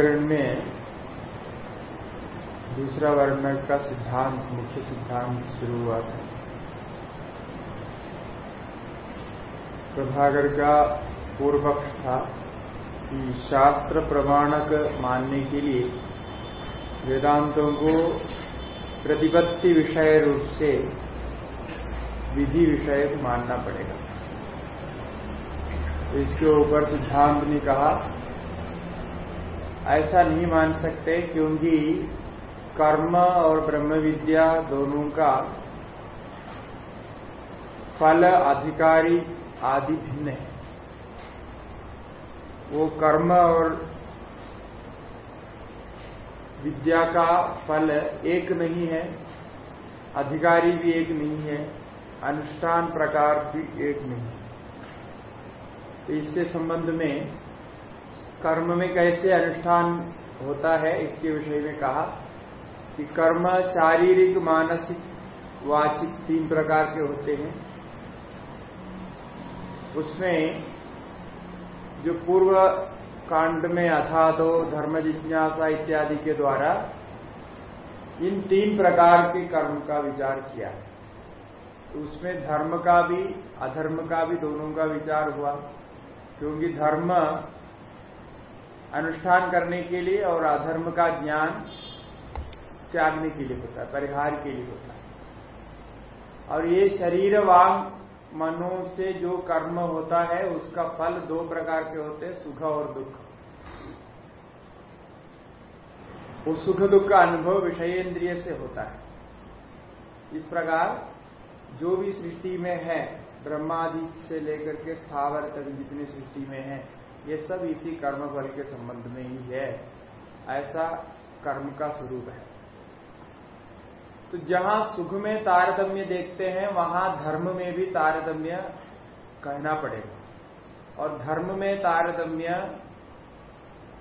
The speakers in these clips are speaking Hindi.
समन्वयाधिकरण में दूसरा वर्ण का सिद्धांत, मुख्य सिद्धांत शुरू हुआ था। प्रभाकर का पूर्व पक्ष था कि शास्त्र प्रमाणक मानने के लिए वेदांतों को प्रतिपत्ति विषय रूप से विधि विषय मानना पड़ेगा। इसके ऊपर सिद्धांत ने कहा ऐसा नहीं मान सकते क्योंकि कर्म और ब्रह्म विद्या दोनों का फल, अधिकारी आदि भिन्न है। वो कर्म और विद्या का फल एक नहीं है, अधिकारी भी एक नहीं है, अनुष्ठान प्रकार भी एक नहीं है। तो इससे संबंध में कर्म में कैसे अनुष्ठान होता है, इसके विषय में कहा कि कर्म शारीरिक, मानसिक, वाचिक तीन प्रकार के होते हैं। उसमें जो पूर्व कांड में अथा दो धर्म जिज्ञासा इत्यादि के द्वारा इन तीन प्रकार के कर्म का विचार किया। उसमें धर्म का भी, अधर्म का भी दोनों का विचार हुआ, क्योंकि धर्म अनुष्ठान करने के लिए और अधर्म का ज्ञान त्यागने के लिए होता है, परिहार के लिए होता है। और ये शरीर वांग मनो से जो कर्म होता है, उसका फल दो प्रकार के होते हैं, सुख और दुख। वो सुख दुख का अनुभव विषयेंद्रिय से होता है। इस प्रकार जो भी सृष्टि में है, ब्रह्मादि से लेकर के स्थावर तक जितनी सृष्टि में है ये सब इसी कर्म फल के संबंध में ही है। ऐसा कर्म का स्वरूप है। तो जहाँ सुख में तारतम्य देखते हैं, वहाँ धर्म में भी तारतम्य कहना पड़ेगा। और धर्म में तारतम्य,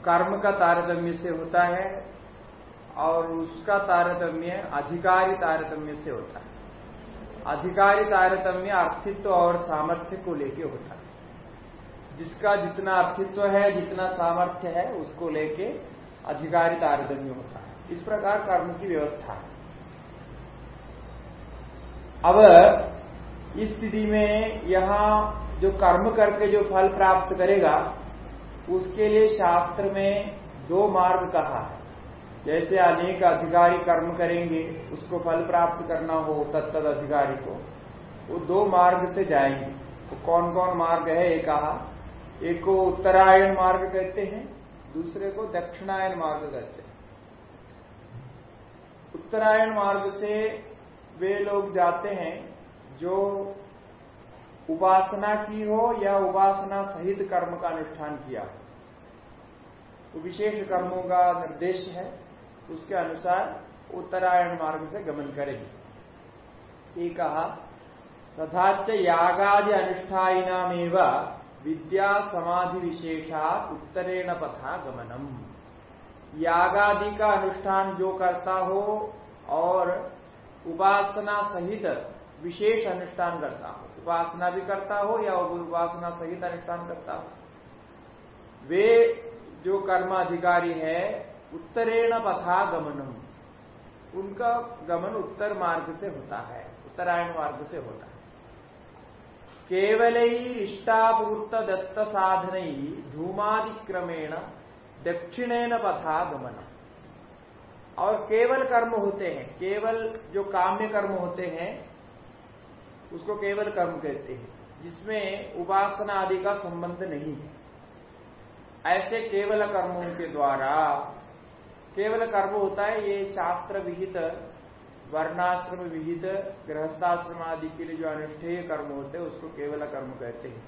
कर्म का तारतम्य से होता है और उसका तारतम्य अधिकारी तारतम्य से होता है। अधिकारी तारतम्य अर्थित्व और सामर्थ्य को लेके होता है। जिसका जितना अर्थित्व है, जितना सामर्थ्य है, उसको लेके अधिकारी तारतम्य होता है। इस प्रकार कर्म की व्यवस्था है। अब इस स्थिति में यहाँ जो कर्म करके जो फल प्राप्त करेगा, उसके लिए शास्त्र में दो मार्ग कहा है। जैसे अनेक अधिकारी कर्म करेंगे, उसको फल प्राप्त करना हो तत्त अधिकारी को, वो दो मार्ग से जाएँगे। तो कौन कौन मार्ग है एक कहा। एक को उत्तरायण मार्ग कहते हैं, दूसरे को दक्षिणायन मार्ग कहते हैं। उत्तरायण मार्ग से वे लोग जाते हैं जो उपासना की हो या उपासना सहित कर्म का अनुष्ठान किया हो। तो विशेष कर्मों का निर्देश है, उसके अनुसार उत्तरायण मार्ग से गमन करेंगे। ये कहा तथा यागादि अनुष्ठाइनामेव विद्या समाधि विशेषा उत्तरेण पथा गमनम। यागादि का अनुष्ठान जो करता हो और उपासना सहित विशेष अनुष्ठान करता हो। उपासना भी करता हो या उपासना सहित अनुष्ठान करता हो। वे जो कर्म अधिकारी है, उत्तरेण पथा गमनम। उनका गमन उत्तर मार्ग से होता है, उत्तरायण मार्ग से होता है। केवल इष्टापूर्त दत्त साधन धूमादिक्रमेण दक्षिणेन पथा गमन और केवल कर्म होते हैं, केवल जो काम्य कर्म होते हैं, उसको केवल कर्म कहते हैं, जिसमें उपासना आदि का संबंध नहीं है। ऐसे केवल कर्मों के द्वारा, केवल कर्म होता है, ये शास्त्र विहित वर्णाश्रम विहित, गृहस्थाश्रम आदि के लिए जो अनुष्ठेय कर्म होते हैं, उसको केवल कर्म कहते हैं।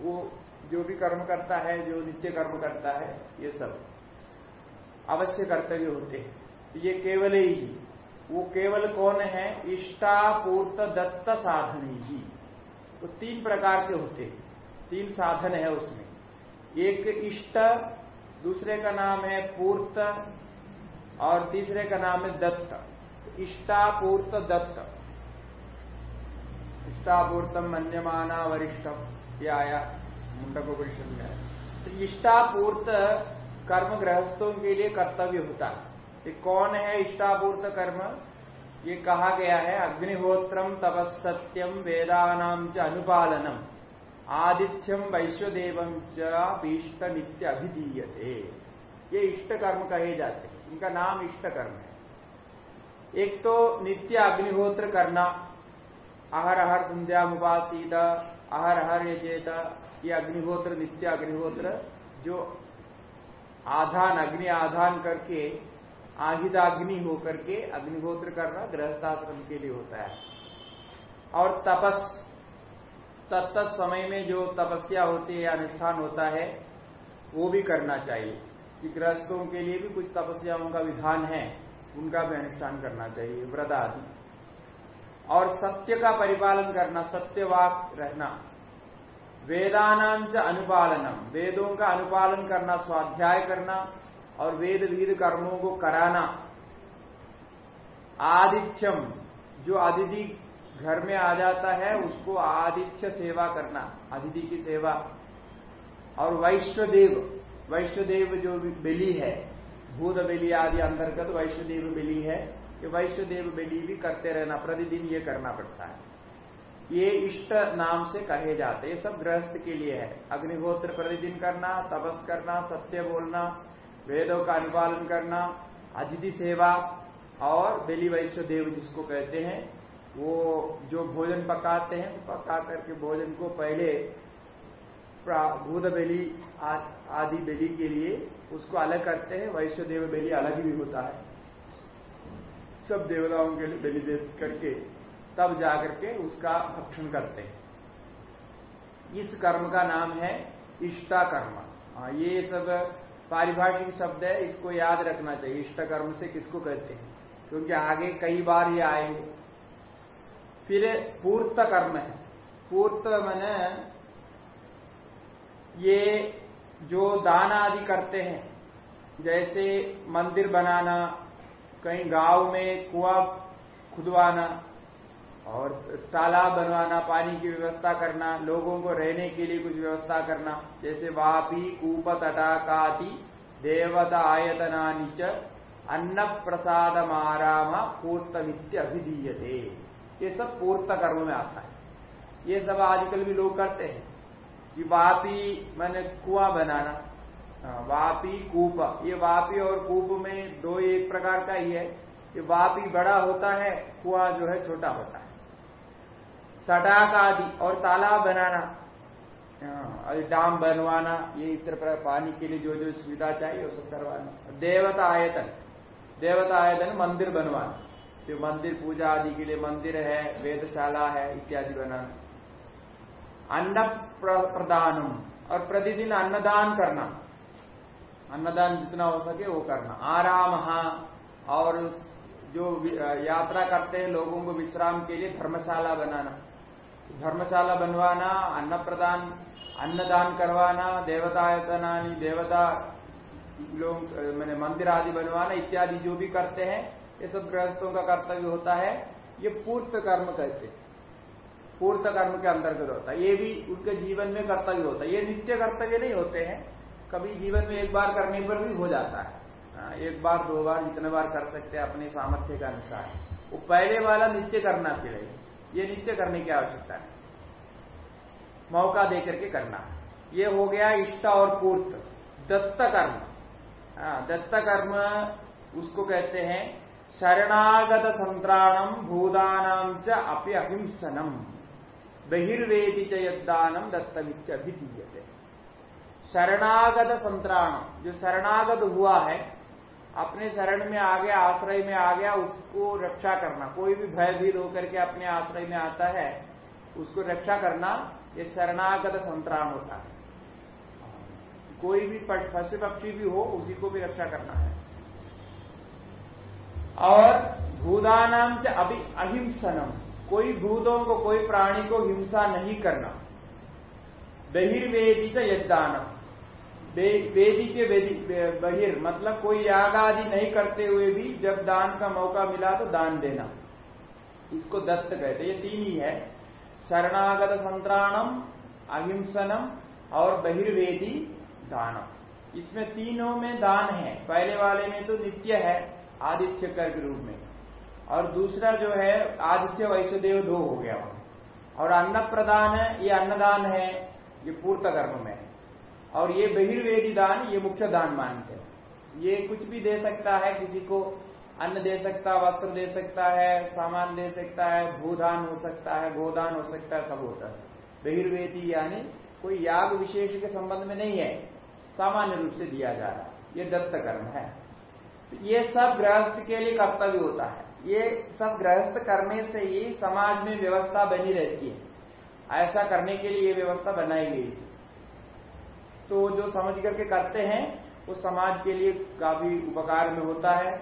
वो जो भी कर्म करता है, जो नित्य कर्म करता है, ये सब अवश्य कर्तव्य होते हैं। ये केवल ही, वो केवल कौन है? इष्टापूर्त दत्त, साधन ही। तो तीन प्रकार के होते हैं। तीन साधन है उसमें। एक इष्ट, दूसरे का नाम है पूर्त, और तीसरे का नाम है दत्त। इष्टापूर्त दत्त इष्टापूर्तम मन्यमाना वरिष्ठम। ये आया मुंडक परिषद में तो इष्टापूर्त कर्म गृहस्थों के लिए कर्तव्य होता है। कौन है इष्टापूर्त कर्म? ये कहा गया है, अग्निहोत्रम तपस्सत्यम वेदानाम च अनुपालनम। आदित्यम वैश्वदेवम च इष्ट नित्य अभिधीयते ये इष्ट कर्म कहे जाते हैं। इनका नाम इष्ट कर्म है। एक तो नित्य अग्निहोत्र करना आहर अहर संध्या आहर अहर ये चेत, ये अग्निहोत्र, नित्य अग्निहोत्र, जो आधान, अग्नि आधान करके आहिदाग्नि होकर के अग्निहोत्र करना गृहस्थाश्रम के लिए होता है। और तपस तत्त समय में जो तपस्या होती है, अनुष्ठान होता है, वो भी करना चाहिए। कि गृहस्थों के लिए भी कुछ तपस्याओं का विधान है। उनका भी अनुष्ठान करना चाहिए, व्रत आदि। और सत्य का परिपालन करना सत्यवाक रहना। वेदानांच अनुपालनम। वेदों का अनुपालन करना, स्वाध्याय करना और वेद वीद कर्मों को कराना। आदित्यम, जो अतिथि घर में आ जाता है, उसको आदित्य सेवा करना अतिथि की सेवा। और वैश्वदेव वैश्वदेव जो बलि है भूत बलि आदि अंतर्गत वैश्वदेव बलि है कि वैश्वदेव बलि भी करते रहना, प्रतिदिन ये करना पड़ता है। ये इष्ट नाम से कहे जाते ये सब गृहस्थ के लिए है। अग्निहोत्र प्रतिदिन करना, तपस करना, सत्य बोलना, वेदों का अनुपालन करना, अतिथि सेवा, और बेली वैश्व देव जिसको कहते हैं, वो जो भोजन पकाते हैं तो पका करके भोजन को पहले भूत बेली आदि बेली के लिए उसको अलग करते हैं वैश्व देव बेली अलग भी होता है। सब देवताओं के लिए बेली दे करके तब जाकर के उसका भक्षण करते हैं। इस कर्म का नाम है इष्टा कर्म हाँ, ये सब पारिभाषिक शब्द है इसको याद रखना चाहिए। इष्ट कर्म से किसको कहते हैं? क्योंकि आगे कई बार ये आएँगे। फिर पूर्त कर्म है। पूर्त मैंने ये जो दान आदि करते हैं, जैसे मंदिर बनाना, कहीं गाँव में कुआ खुदवाना और तालाब बनवाना, पानी की व्यवस्था करना, लोगों को रहने के लिए कुछ व्यवस्था करना, जैसे वापी, कूप तटाकादि देवता आयतना च अन्न प्रसाद आराम पूर्तमित्य अभिधीयते। ये सब पूर्त कर्म में आता है। ये सब आजकल भी लोग करते हैं। कि वापी मैंने कुआ बनाना। हाँ, वापी कूप। ये वापी और कूप में दो एक प्रकार का ही है कि वापी बड़ा होता है कुआ जो है छोटा होता है। तटाक आदि और तालाब बनाना। हाँ, डाम बनवाना ये इस तरह पानी के लिए जो जो सुविधा चाहिए वो सब करवाना। देवता आयतन। देवता आयतन मंदिर बनवाना। जो मंदिर पूजा आदि के लिए मंदिर है वेदशाला है इत्यादि बनाना। अन्न प्रदानम और प्रतिदिन अन्नदान करना। अन्नदान जितना हो सके वो करना। आराम और जो यात्रा करते हैं लोगों को विश्राम के लिए धर्मशाला बनाना। धर्मशाला बनवाना अन्न प्रदान अन्नदान करवाना देवतायतना देवता लोग मैंने मंदिर आदि बनवाना इत्यादि जो भी करते हैं, ये सब गृहस्थों का कर्तव्य होता है। ये पूर्त कर्म कहते हैं। पूर्त कर्म के अंतर्गत होता है। ये भी उनके जीवन में कर्तव्य होता है। ये नित्य कर्तव्य नहीं होते हैं। कभी जीवन में एक बार करने पर भी हो जाता है। हाँ, एक बार दो बार जितने बार कर सकते हैं अपने सामर्थ्य के अनुसार। वो पहले वाला नित्य करना चाहिए ये नित्य करने की आवश्यकता है। मौका देकर के करना। ये हो गया इष्ट और पूर्त। दत्त कर्म। हाँ, दत्त कर्म उसको कहते हैं शरणागत संत्राणम भूदानाम च अहिंसनम बहिर्वेदी च यदानम दत्तमित्यभिधीयते। शरणागत संतराण जो शरणागत हुआ है, अपने शरण में आ गया, आश्रय में आ गया, उसको रक्षा करना, कोई भी भयभीत होकर के अपने आश्रय में आता है, उसको रक्षा करना, ये शरणागत संतराण होता है। कोई भी पशु पक्षी भी हो, उसी को भी रक्षा करना है। और भूदानाम से अभी, अहिंसनम। कोई भूतों को, कोई प्राणी को हिंसा नहीं करना। बहिर्वेदित यज्ञानम वेदी के वेदी बहिर मतलब कोई याग आदि नहीं करते हुए भी जब दान का मौका मिला तो दान देना। इसको दत्त कहते ये तीन ही है। शरणागत संतराणम, अहिंसनम और बहिर्वेदी दानम। इसमें तीनों में दान है। पहले वाले में तो नित्य है, आदित्य कर के रूप में। और दूसरा जो है, आदित्य वैश्वदेव दो हो गया। और अन्न प्रदान ये अन्नदान है, ये पूर्त कर्म में और ये बहिर्वेदी दान, ये मुख्य दान मानते हैं। ये कुछ भी दे सकता है, किसी को अन्न दे सकता, वस्त्र दे सकता है, सामान दे सकता है, भूदान हो सकता है, गोदान हो सकता है, सब होता है। बहिर्वेदी यानी कोई याग विशेष के संबंध में नहीं है। सामान्य रूप से दिया जा रहा है। ये दत्त कर्म है। तो ये सब गृहस्थ के लिए कर्तव्य होता है। ये सब गृहस्थ करने से ही समाज में व्यवस्था बनी रहती है। ऐसा करने के लिए ये व्यवस्था बनाई गई तो जो समझ करके करते हैं, वो समाज के लिए काफ़ी उपकार में होता है।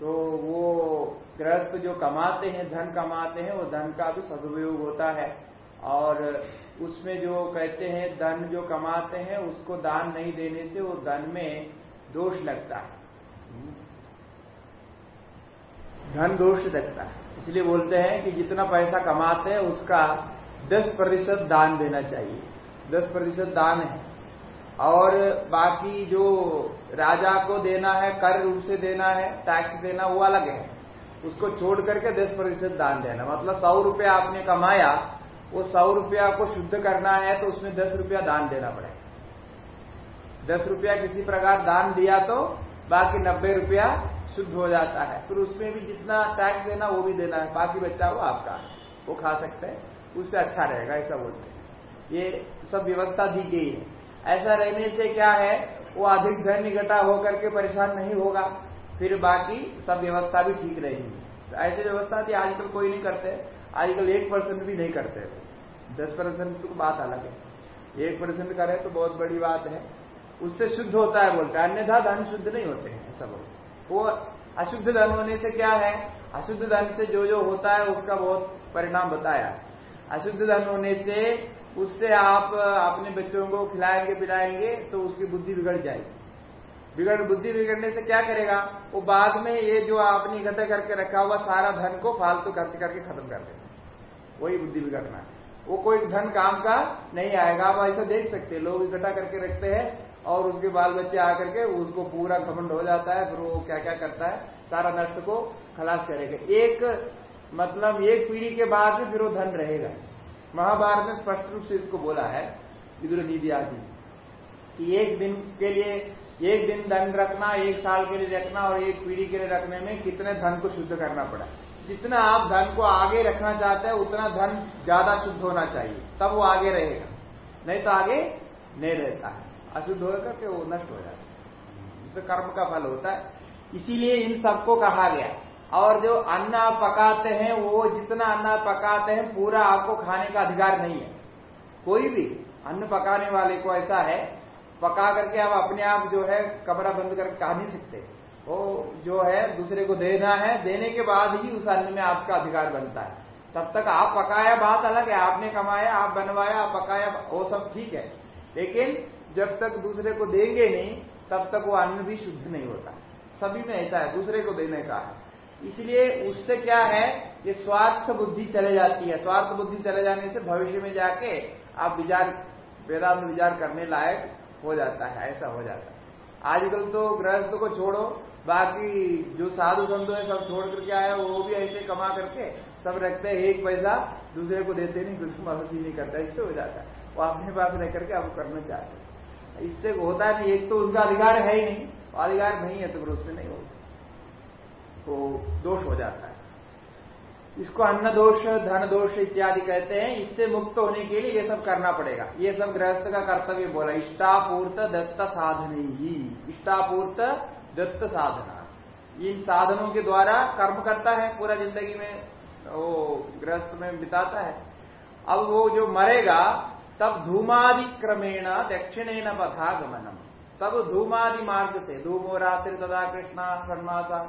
तो वो गृहस्थ जो कमाते हैं, धन कमाते हैं, वो धन का भी सदुपयोग होता है। और उसमें जो कहते हैं, धन जो कमाते हैं, उसको दान नहीं देने से वो धन में दोष लगता है। धन दोष लगता है। इसलिए बोलते हैं कि जितना पैसा कमाते हैं, उसका 10 प्रतिशत दान देना चाहिए। 10 प्रतिशत दान है। और बाकी जो राजा को देना है, कर रूप से देना है टैक्स देना, वो अलग है। उसको छोड़ करके दस प्रतिशत दान देना। मतलब सौ रुपया आपने कमाया, वो सौ रुपया को शुद्ध करना है तो उसमें दस रुपया दान देना पड़ेगा। दस रुपया किसी प्रकार दान दिया तो बाकी नब्बे रुपया शुद्ध हो जाता है। फिर उसमें भी जितना टैक्स देना, वो भी देना है। बाकी बच्चा वो आपका, वो खा सकते हैं। उससे अच्छा रहेगा, ऐसा बोलते हैं। ये सब व्यवस्था दी गई है। ऐसा रहने से क्या है? वो अधिक धन इकट्ठा होकर के परेशान नहीं होगा। फिर बाकी सब व्यवस्था भी ठीक रहेगी। तो ऐसी व्यवस्था थी आजकल कोई नहीं करते। आजकल एक परसेंट भी नहीं करते। दस परसेंट तो बात अलग है। एक परसेंट करे तो बहुत बड़ी बात है। उससे शुद्ध होता है बोलते हैं। अन्यथा धन शुद्ध नहीं होते हैं, ऐसा बोलते वो अशुद्ध धन होने से क्या है? अशुद्ध धन से जो जो होता है, उसका बहुत परिणाम बताया। अशुद्ध धन होने से उससे आप, अपने बच्चों को खिलाएँगे, पिलाएँगे तो उसकी बुद्धि बिगड़ जाएगी। बिगड़, बुद्धि बिगड़ने से क्या करेगा? वो बाद में ये जो आपने इकट्ठा करके रखा हुआ सारा धन को फालतू खर्च करके खत्म कर देगा। वही बुद्धि बिगड़ना है। वो कोई धन काम का नहीं आएगा, आप ऐसा देख सकते लोग इकट्ठा करके रखते हैं और उसके बाल बच्चे आकर के उसको पूरा घमंड हो जाता है, फिर वो क्या क्या करता है, सारा नष्ट को खलास करेगा। एक मतलब एक पीढ़ी के बाद भी फिर वो धन रहेगा। महाभारत में स्पष्ट रूप से इसको बोला है विदुर नीति आदि। कि एक दिन के लिए, एक दिन धन रखना, एक साल के लिए रखना और एक पीढ़ी के लिए रखने में कितने धन को शुद्ध करना पड़ा। जितना आप धन को आगे रखना चाहते हैं, उतना धन ज़्यादा शुद्ध होना चाहिए। तब वो आगे रहेगा। नहीं तो आगे नहीं रहता है। अशुद्ध होकर के वो नष्ट हो जाता है। तो कर्म का फल होता है। इसीलिए इन सबको कहा गया। और जो अन्न पकाते हैं, वो जितना अन्न पकाते हैं, पूरा आपको खाने का अधिकार नहीं है। कोई भी अन्न पकाने वाले को ऐसा है, पका करके आप अपने आप जो है कमरा बंद करके खा नहीं सकते। वो जो है दूसरे को देना है, देने के बाद ही उस अन्न में आपका अधिकार बनता है। तब तक आप पकाया बात अलग है। आपने कमाया, आप बनवाया, आप पकाया, वो सब ठीक है। लेकिन जब तक दूसरे को देंगे नहीं, तब तक वो अन्न भी शुद्ध नहीं होता। सभी में ऐसा है, दूसरे को देने का है। इसलिए उससे क्या है, ये स्वार्थ बुद्धि चले जाती है। स्वार्थ बुद्धि चले जाने से भविष्य में जाके आप विचार, वेदांत विचार करने लायक हो जाता है, ऐसा हो जाता है। आजकल तो गृहस्थ को छोड़ो, बाकी जो साधु संत है सब छोड़ करके आया वो भी ऐसे कमा करके सब रखते हैं, एक पैसा दूसरे को देते नहीं, कुछ मदद नहीं करता, इससे हो जाता है। वो अपने पास रह करके आप करना चाहते हैं। इससे होता नहीं एक तो उनका अधिकार है ही नहीं अधिकार नहीं है तो फिर उससे नहीं होता तो दोष हो जाता है। इसको अन्न दोष, धन दोष इत्यादि कहते हैं। इससे मुक्त होने के लिए ये सब करना पड़ेगा। ये सब गृहस्थ का कर्तव्य बोला, इष्टापूर्त दत्त साधन ही। इष्टापूर्त दत्त साधना। इन साधनों के द्वारा कर्म करता है, पूरा ज़िंदगी में वो गृहस्थ में बिताता है। अब वो जो मरेगा तब धूमादि क्रमेण दक्षिणेन पथा गमनम तब धूमादि मार्ग से धूमो रात्रि तथा कृष्णा सन्मासा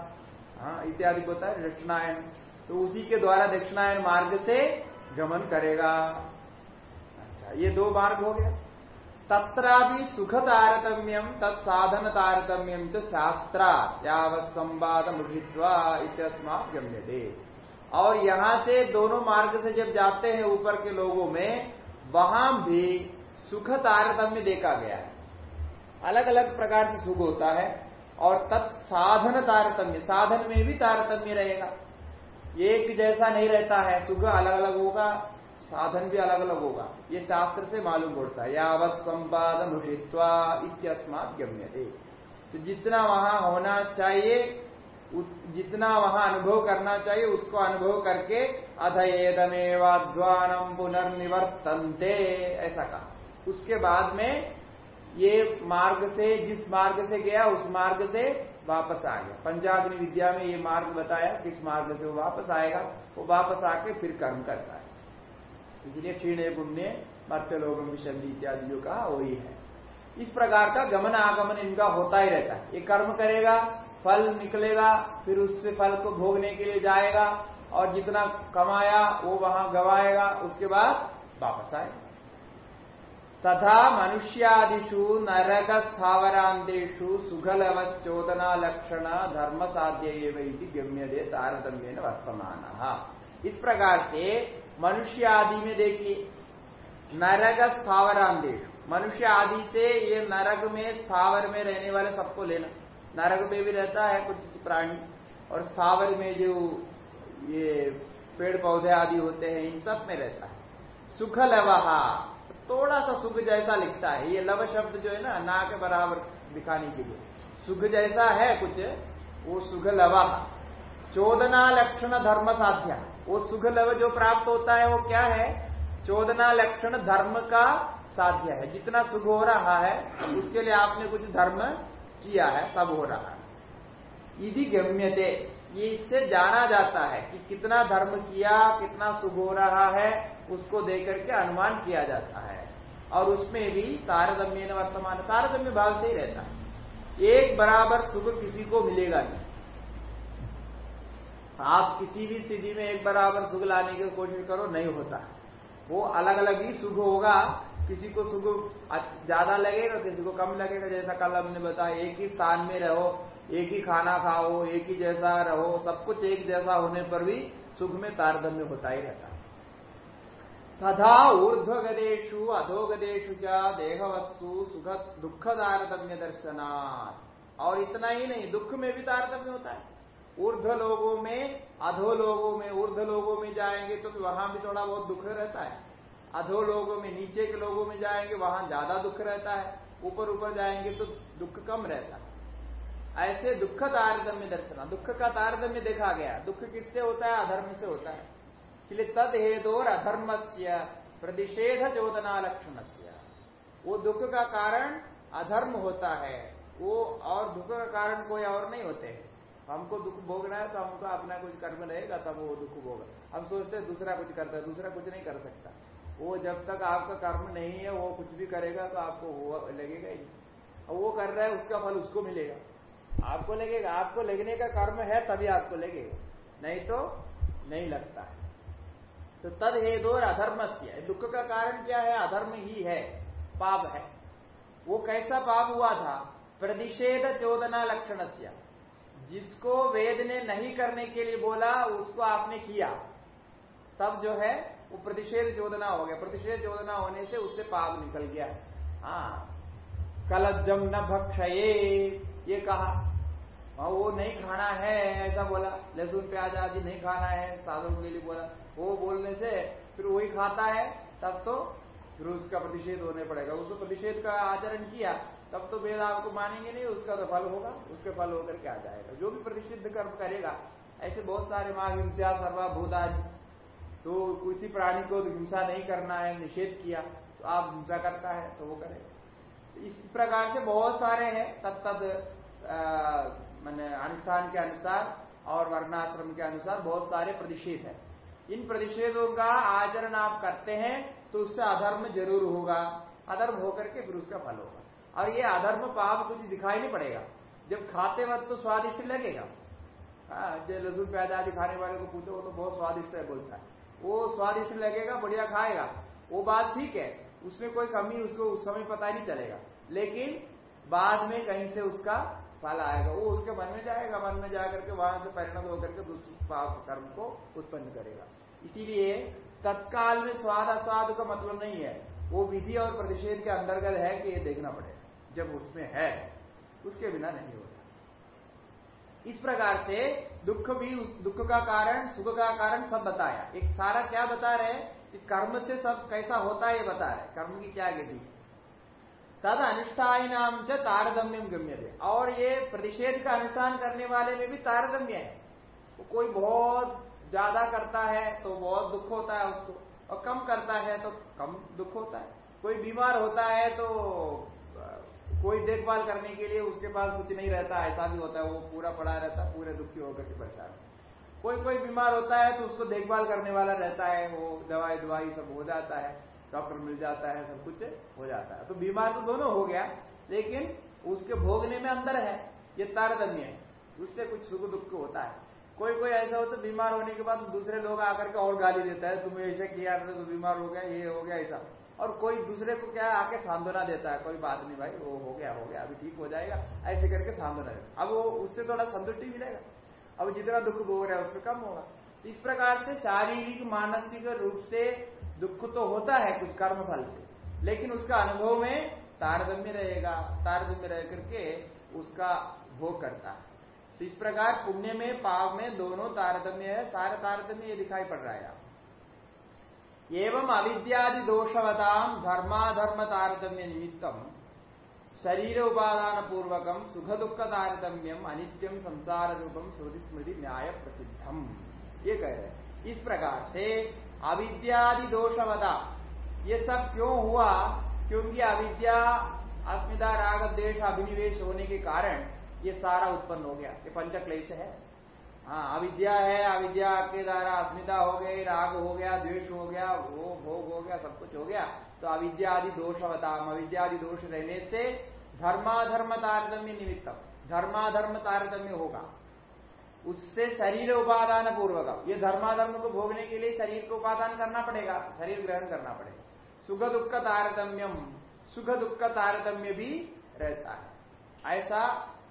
इत्यादि होता है, दक्षिणायन। तो उसी के द्वारा दक्षिणायन मार्ग से गमन करेगा। अच्छा ये दो मार्ग हो गया। तथा सुख तारतम्यम तत्साधन तारतम्यम तो शास्त्रा, यावत संवाद मुठित्वा इतस्मा गम्य और यहाँ से दोनों मार्ग से जब जाते हैं ऊपर के लोगों में वहाँ भी सुख तारतम्य देखा गया है। अलग अलग प्रकार से सुख होता है और तत्साधन तारतम्य, साधन में भी तारतम्य रहेगा। एक जैसा नहीं रहता है, सुख अलग अलग होगा, साधन भी अलग अलग होगा। ये शास्त्र से मालूम पड़ता है, यावत संपाद मुषित्वा इत्यस्मात गम्य तो जितना वहाँ होना चाहिए जितना वहाँ अनुभव करना चाहिए, उसको अनुभव करके अधएदमेवाध्वानम पुनर्निवर्तनते, ऐसा कहा। उसके बाद में ये मार्ग से, जिस मार्ग से गया, उस मार्ग से वापस आ गया। पंजाबी विद्या में ये मार्ग बताया, किस मार्ग से वो वापस आएगा, वो वापस आके फिर कर्म करता है। इसलिए क्षीण पुण्य लोगों विशंधि इत्यादि जो कहा, वही है। इस प्रकार का गमन आगमन इनका होता ही रहता है। ये कर्म करेगा फल निकलेगा, फिर उससे फल को भोगने के लिए जाएगा और जितना कमाया, वो वहाँ गवाएगा, उसके बाद वापस आएगा। तथा मनुष्यादिषु नरक स्थावरांतेषु सुखलवचोदना लक्षण धर्म साध्य गम्य दे तारतम्य वर्तमान। इस प्रकार से मनुष्य आदि में देखिए नरक स्थावरांतेषु मनुष्य आदि से ये नरक में, स्थावर में रहने वाले सबको लेना। नरक में भी रहता है, कुछ प्राणी और स्थावर में जो ये पेड़ पौधे आदि होते हैं, इन सब में रहता है। सुख लवहा थोड़ा सा सुख जैसा लिखता है। ये लव शब्द जो है ना ना के बराबर दिखाने के लिए। सुख जैसा है कुछ, वो सुख लवा चोदना लक्षण धर्म साध्या। वो सुख लव जो प्राप्त होता है, वो क्या है? चोदना लक्षण धर्म का साध्य है। जितना सुख हो रहा है, उसके लिए आपने कुछ धर्म किया है सब हो रहा है। यदि गम्यते। ये इससे जाना जाता है कि कितना धर्म किया, कितना सुख हो रहा है, उसको देकर के अनुमान किया जाता है। और उसमें भी तारतम्य वर्तमान, तारतम्य भाव से ही रहता है। एक बराबर सुख किसी को मिलेगा नहीं। आप किसी भी स्थिति में एक बराबर सुख लाने की कोशिश करो, नहीं होता। वो अलग अलग ही सुख होगा किसी को सुख ज़्यादा लगेगा, किसी को कम लगेगा, जैसा कल हमने बताया, एक ही स्थान में रहो, एक ही खाना खाओ, एक ही जैसा रहो, सब कुछ एक जैसा होने पर भी सुख में तारतम्य होता ही रहता तथा ऊर्ध्वगदेशु अधोगदेशु च देहवस्तु सुख दुख तारतम्य दर्शना और इतना ही नहीं, दुख में भी तारतम्य होता है। ऊर्ध्व लोगों में, अधो लोगों में, ऊर्ध्व लोगों में जाएँगे तो वहाँ भी थोड़ा बहुत दुख रहता है। अधो लोगों में, नीचे के लोगों में जाएँगे, वहाँ ज़्यादा दुख रहता है। ऊपर ऊपर जाएँगे तो दुख कम रहता है। ऐसे दुख तारतम्य दर्शन, दुख का तारतम्य देखा गया। दुख किससे होता है? अधर्म से होता है। इसलिए तद हेतु और अधर्म से प्रतिषेध चोदना लक्षण वो दुख का कारण अधर्म होता है। वो और दुख का कारण कोई और नहीं होते। हैं हमको दुख भोगना है तो हमको अपना कुछ कर्म रहेगा तब वो दुख भोग। हम सोचते हैं दूसरा कुछ करता है, दूसरा कुछ नहीं कर सकता। वो जब तक आपका कर्म नहीं है, वो कुछ भी करेगा तो आपको लगेगा ही। और वो कर रहा है, उसका फल उसको मिलेगा। आपको लगेगा, आपको लगने का कर्म है, तभी आपको लगेगा। नहीं तो नहीं लगता है। तो तद हेतु और अधर्म से। दुख का कारण क्या है? अधर्म ही है, पाप है। वो कैसा पाप हुआ था? प्रतिषेध चोदना लक्षण जिसको वेद ने नहीं करने के लिए बोला, उसको आपने किया। तब जो है वो प्रतिषेध चोदना हो गया। प्रतिषेध चोदना होने से उससे पाप निकल गया। हाँ। कलजम न भक्षये, ये कहा। हाँ वो नहीं खाना है, ऐसा बोला। लहसुन, प्याज आदि नहीं खाना है साधु के लिए बोला। वो बोलने से फिर वही खाता है, तब तो फिर उसका प्रतिषेध होने पड़ेगा। उसको प्रतिषेध का आचरण किया, तब तो वेद आपको मानेंगे नहीं, उसका तो फल होगा, उसके फल होकर के आ जाएगा। जो भी प्रतिषिध कर्म करेगा, ऐसे बहुत सारे माँ हिंसा सर्वाभूतादि तो किसी प्राणी को हिंसा नहीं करना है निषेध किया तो आप हिंसा करता है तो वो करेगा। तो इस प्रकार से बहुत सारे हैं तत्त मैंने अनुष्ठान के अनुसार और वर्णाश्रम के अनुसार बहुत सारे प्रतिषेध है। इन प्रतिषेधों का आचरण आप करते हैं तो उससे अधर्म ज़रूर होगा। अधर्म होकर के फिर उसका फल होगा। और ये अधर्म पाप कुछ दिखाई नहीं पड़ेगा। जब खाते वक्त तो स्वादिष्ट लगेगा। हाँ, जो लहसुन प्याज आदि खाने वाले को पूछो वो तो बहुत स्वादिष्ट है बोलता है। वो स्वादिष्ट लगेगा, बढ़िया खाएगा। वो बात ठीक है, उसमें कोई कमी, उसको उस समय पता नहीं चलेगा। लेकिन बाद में कहीं से उसका फल आएगा, वो उसके मन में जाएगा, मन में जाकर के वहाँ से परिणत होकर के दूसरे पाप कर्म को उत्पन्न करेगा। इसीलिए तत्काल में स्वाद अस्वाद का मतलब नहीं है। वो विधि और प्रतिषेध के अंतर्गत है कि ये देखना पड़ेगा, जब उसमें है, उसके बिना नहीं होता इस प्रकार से दुख भी उस, दुख का कारण, सुख का कारण सब बताया। एक सारा क्या बता रहे कि कर्म से सब कैसा होता है, ये बता रहे कर्म की क्या गति? तद अनुष्ठाई नाम से तारतम्यम गम्य थे और ये प्रतिषेध का अनुष्ठान करने वाले में भी तारतम्य है। वो कोई बहुत ज़्यादा करता है तो बहुत दुख होता है उसको। और कम करता है तो कम दुख होता है। कोई बीमार होता है तो कोई देखभाल करने के लिए उसके पास कुछ नहीं रहता, ऐसा भी होता है, वो पूरा पड़ा रहता, पूरे दुखी होकर के परेशान कोई कोई बीमार होता है तो उसको देखभाल करने वाला रहता है, वो दवाई दवाई सब हो जाता है, डॉक्टर मिल जाता है, सब कुछ हो जाता है। तो बीमार तो दोनों हो गया, लेकिन उसके भोगने में अंदर है, ये तारतम्य है, उससे कुछ सुख दुख होता है। कोई कोई ऐसा हो तो बीमार होने के बाद दूसरे लोग आकर के और गाली देता है तुम्हें ऐसा किया तो बीमार हो गया, ये हो गया, ऐसा। और कोई दूसरे को क्या आके सांत्वना देता है, कोई बात नहीं भाई, वो हो गया हो गया, अभी ठीक हो जाएगा, ऐसे करके सांत्वना अब वो, उससे थोड़ा संतुष्टि मिलेगा। अब जितना दुख भोग रहा है, उसमें कम होगा। इस प्रकार से शारीरिक, मानसिक रूप से दुख तो होता है कुछ कर्म फल से, लेकिन उसका अनुभव में तारतम्य रहेगा, तारतम्य रह करके उसका भोग करता है। तो इस प्रकार पुण्य में, पाप में दोनों तारतम्य है, सारे तारतम्य ये दिखाई पड़ रहा है एवं अविद्यादि दोषवताम धर्माधर्म तारतम्य निमित्तम शरीर उपादान पूर्वकम सुख दुख तारतम्यम अनित्यम संसार रूपम श्रुति स्मृति न्याय प्रसिद्धम ये कह रहे इस प्रकार से अविद्यादि दोषवता, ये सब क्यों हुआ? क्योंकि अविद्या, अस्मिता राग देश अभिनिवेश होने के कारण ये सारा उत्पन्न हो गया। ये पंच क्लेश है। हाँ अविद्या है, अविद्या के द्वारा अस्मिता हो गई, राग हो गया, द्वेष हो गया, वो भोग हो गया, सब कुछ हो गया। तो अविद्या आदि दोषवताम अविद्या आदि दोष रहने से धर्माधर्म तारतम्य निमित्तम धर्माधर्म तारतम्य होगा। उससे शरीर उपादान पूर्वक ये धर्माधर्म को भोगने के लिए शरीर को उपादान करना पड़ेगा, शरीर ग्रहण करना पड़ेगा। सुख दुख का तारतम्यम सुख दुख का तारतम्य भी रहता है। ऐसा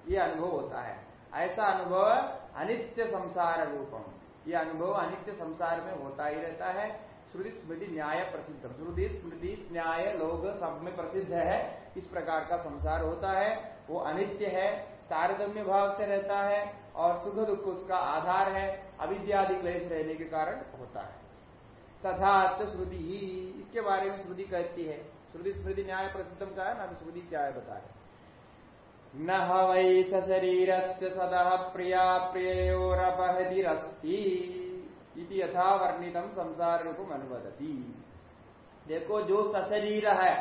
ये अनुभव होता है। ऐसा अनुभव अनित्य संसार रूपम। ये अनुभव अनित्य संसार में होता ही रहता है। श्रुति स्मृति न्याय प्रसिद्ध। श्रुति स्मृति न्याय लोग सब में प्रसिद्ध है। इस प्रकार का संसार होता है। वो अनित्य है, तारतम्य भाव से रहता है और सुख दुख उसका आधार है, अविद्यादि क्लेश रहने के कारण होता है। तथा श्रुति ही इसके बारे में श्रुति कहती है। श्रुति स्मृति न्याय प्रसिद्धम का है, ना श्रुति क्या है बताए न वै शरीर से सदः प्रिया प्रियोरपहतिरस्ती यथा वर्णितम संसार रूप अनुवदती। देखो, जो सशरीर है,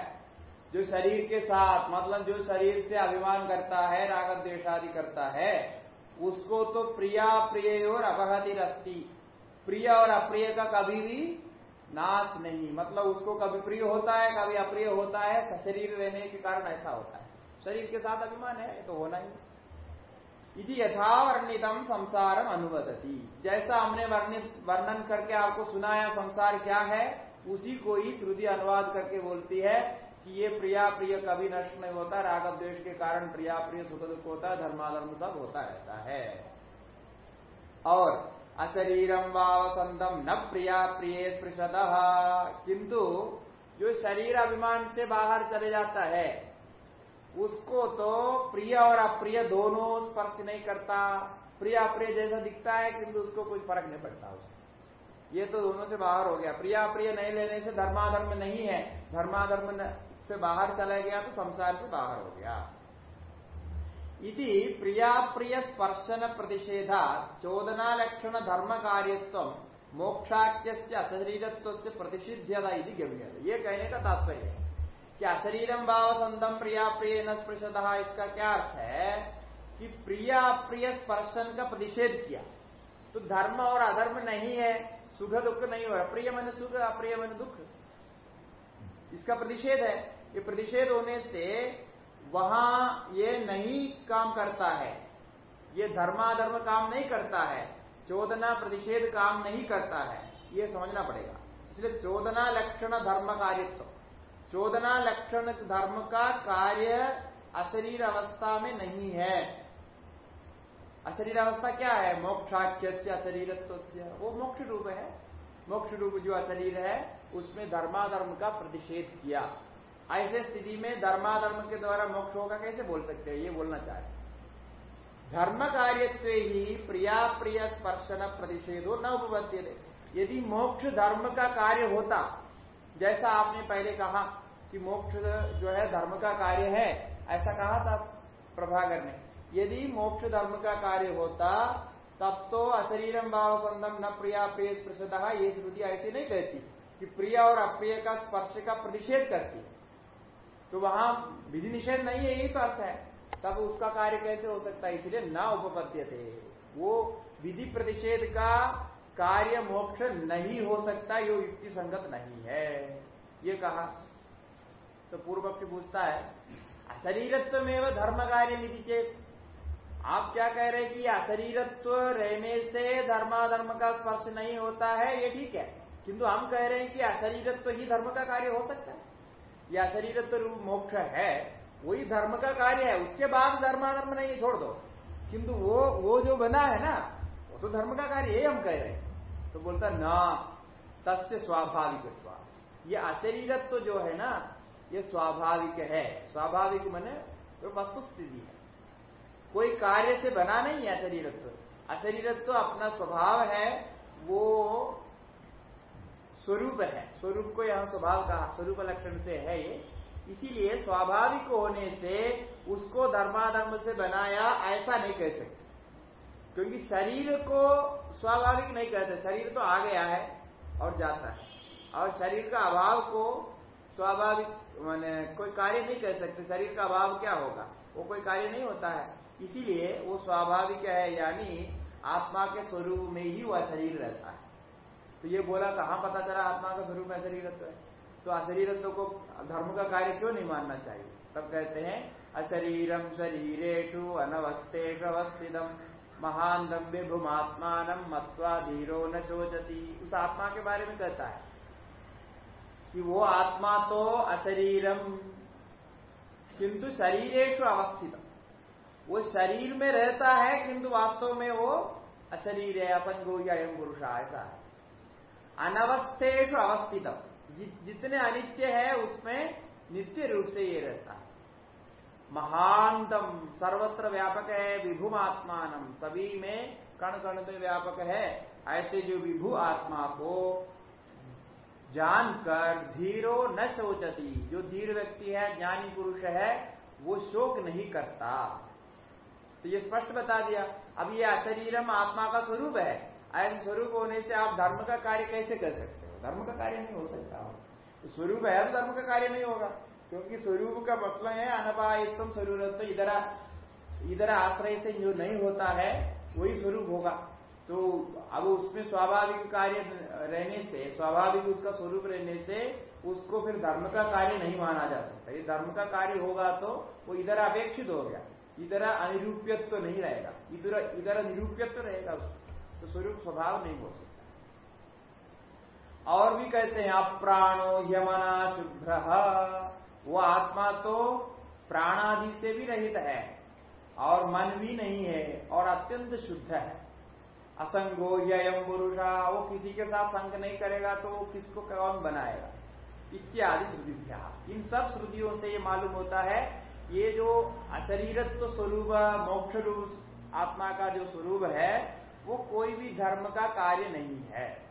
जो शरीर के साथ मतलब जो शरीर से अभिमान करता है, राग द्वेषादि करता है, उसको तो प्रिया प्रिय और अपहति रस्ती प्रिय और अप्रिय का कभी भी नाश नहीं। मतलब उसको कभी प्रिय होता है, कभी अप्रिय होता है सशरीर रहने के कारण ऐसा होता है। शरीर के साथ अभिमान है तो होना ही यदि यथावर्णितम संसारम अनुवदती। जैसा हमने वर्णित वर्णन करके आपको सुनाया संसार क्या है, उसी को ही श्रुति अनुवाद करके बोलती है कि ये प्रिया प्रिय कभी नष्ट नहीं होता राग द्वेष के कारण प्रिया प्रिय सुख दुख होता है, धर्माधर्म सब होता रहता है। और अशरीरम वावसंतम न प्रिया प्रिय स्पृशद किंतु जो शरीर अभिमान से बाहर चले जाता है उसको तो प्रिय और अप्रिय दोनों स्पर्श नहीं करता। प्रिय अप्रिय जैसा दिखता है, किंतु उसको कोई फ़र्क नहीं पड़ता उसको ये तो दोनों से बाहर हो गया। प्रिया प्रिय नहीं लेने से धर्माधर्म नहीं है। धर्माधर्म से बाहर चला गया तो संसार से बाहर हो गया। इति प्रिया प्रिय स्पर्शन प्रतिषेधा चोदना लक्षण धर्म कार्यत्व मोक्षाख्य अशरीरत्व से प्रतिषिध्यता गम्य ये कहने का तात्पर्य है। कि अशरीरम भाव संदम प्रिया प्रिय न स्पृशता इसका क्या अर्थ है? कि प्रिया प्रिय स्पर्शन का प्रतिषेध किया। तो धर्म और अधर्म नहीं है, सुख दुख नहीं हो रहा। प्रिय मन सुख, अप्रिय मन दुख। इसका प्रतिषेध है। ये प्रतिषेध होने से वहाँ ये नहीं काम करता है। ये धर्माधर्म काम नहीं करता है। चोदना प्रतिषेध काम नहीं करता है। ये समझना पड़ेगा। इसलिए चोदना लक्षण धर्म कार्यत्व चोदना लक्षण धर्म का कार्य अशरीर अवस्था में नहीं है। अशरीर अवस्था क्या है? मोक्षाख्य अशरीरत्व वो मोक्ष रूप है। मोक्ष रूप जो अशरीर है, उसमें धर्माधर्म का प्रतिषेध किया। ऐसे स्थिति में धर्माधर्म के द्वारा मोक्ष होगा कैसे बोल सकते हैं? ये बोलना चाहते धर्म कार्यत्व ही प्रिया प्रिय स्पर्शन प्रतिषेधो न उपबद्ध यदि मोक्ष धर्म का कार्य होता, जैसा आपने पहले कहा कि मोक्ष जो है, धर्म का कार्य है। ऐसा कहा था प्रभाकर ने। यदि मोक्ष धर्म का कार्य होता, तब तो अशरीरम भाव बंधम न प्रिया प्रिय स्पर्शता ये श्रुति ऐसी नहीं कहती कि प्रिय और अप्रिय का स्पर्श का प्रतिषेध करती। तो वहाँ विधि निषेध नहीं है, यही तो अर्थ है। तब उसका कार्य कैसे हो सकता है? इसलिए न उपपद्य थे वो विधि प्रतिषेध का कार्य मोक्ष नहीं हो सकता, ये युक्ति संगत नहीं है। ये कहा। तो पूर्व पक्ष पूछता है अशरीरत्व में वह धर्म कार्य निधि चेत? आप क्या कह रहे हैं कि अशरीरत्व रहने से धर्माधर्म का स्पर्श नहीं होता है? ये ठीक है। किंतु हम कह रहे हैं कि अशरीरत्व ही धर्म का कार्य हो सकता है। या शरीर तो रूप मोक्ष है, वही धर्म का कार्य है, उसके बाद धर्माधर्म नहीं, छोड़ दो। किंतु वो वो जो बना है ना, वो तो धर्म का कार्य है हम कह रहे हैं। तो बोलता ना, तस्य स्वाभाविक ये अशरीरत्व जो है ना ये स्वाभाविक है। स्वाभाविक मैंने तो वस्तु स्थिति है। कोई कार्य से बना नहीं है अशरीरत्व। अशरीरत्व अपना स्वभाव है, वो स्वरूप है। स्वरूप को यहाँ स्वभाव कहा, स्वरूप लक्षण से है ये। इसीलिए स्वाभाविक होने से उसको धर्माधर्म से बनाया ऐसा नहीं कह सकते। क्योंकि शरीर को स्वाभाविक नहीं कहते। शरीर तो आ गया है और जाता है। और शरीर का अभाव को स्वाभाविक मैंने कोई कार्य नहीं कर सकते, शरीर का अभाव क्या होगा? वो कोई कार्य नहीं होता है। इसीलिए वो स्वाभाविक है, यानी आत्मा के स्वरूप में ही वह शरीर रहता है। तो ये बोला कहाँ पता चला आत्मा का स्वरूप में अशरीरत्व है तो अशरीरत्व को धर्म का कार्य क्यों नहीं मानना चाहिए? तब कहते हैं अशरीरम शरीरेशु अनवस्थेश अवस्थितम महान दम्बे भूमात्मान मत्वा धीरो न शोचती। उस आत्मा के बारे में कहता है। कि वो आत्मा तो अशरीरम, किंतु शरीरेशु अवस्थित। वो शरीर में रहता है, किंतु वास्तव में वो अशरीर है, अपन गो या एम पुरुषा ऐसा है। अनवस्थेश अवस्थित। जितने अनित्य है, उसमें नित्य रूप से ये रहता है। महानतम सर्वत्र व्यापक है विभुम आत्मान सभी में कण कण में व्यापक है, ऐसे जो विभु आत्मा को जानकर धीरो न सोचती जो धीर व्यक्ति है, ज्ञानी पुरुष है, वो शोक नहीं करता। तो ये स्पष्ट बता दिया। अब ये अशरीरम आत्मा का स्वरूप है। ऐसे स्वरूप होने से आप धर्म का कार्य कैसे कर सकते हो? धर्म का कार्य नहीं हो सकता। तो स्वरूप है तो धर्म का कार्य नहीं होगा। क्योंकि स्वरूप का मतलब है अनपायित्व स्वरूप इधर इधर आश्रय से जो नहीं होता है, वही स्वरूप होगा। तो अब उसमें स्वाभाविक कार्य रहने से, स्वाभाविक उसका स्वरूप रहने से उसको फिर धर्म का कार्य नहीं माना जा सकता। ये धर्म का कार्य होगा तो वो इधर अपेक्षित हो गया। इधर अनिरूप्यत्व तो नहीं रहेगा। इधर इधर निरूप्यत्व तो रहेगा तो स्वरूप स्वभाव नहीं हो सकता। और भी कहते हैं अप्राणो यमना शुभ्र। वो आत्मा तो प्राणादि से भी रहित है और मन भी नहीं है और अत्यंत शुद्ध है। असंगो यम पुरुषा, वो किसी के साथ संग नहीं करेगा तो वो किसको कौन बनाएगा? इत्यादि श्रुतिभ्या। इन सब श्रुतियों से ये मालूम होता है, ये जो अशरीरत्व स्वरूप, मोक्ष रूप, आत्मा का जो स्वरूप है, वो कोई भी धर्म का कार्य नहीं है।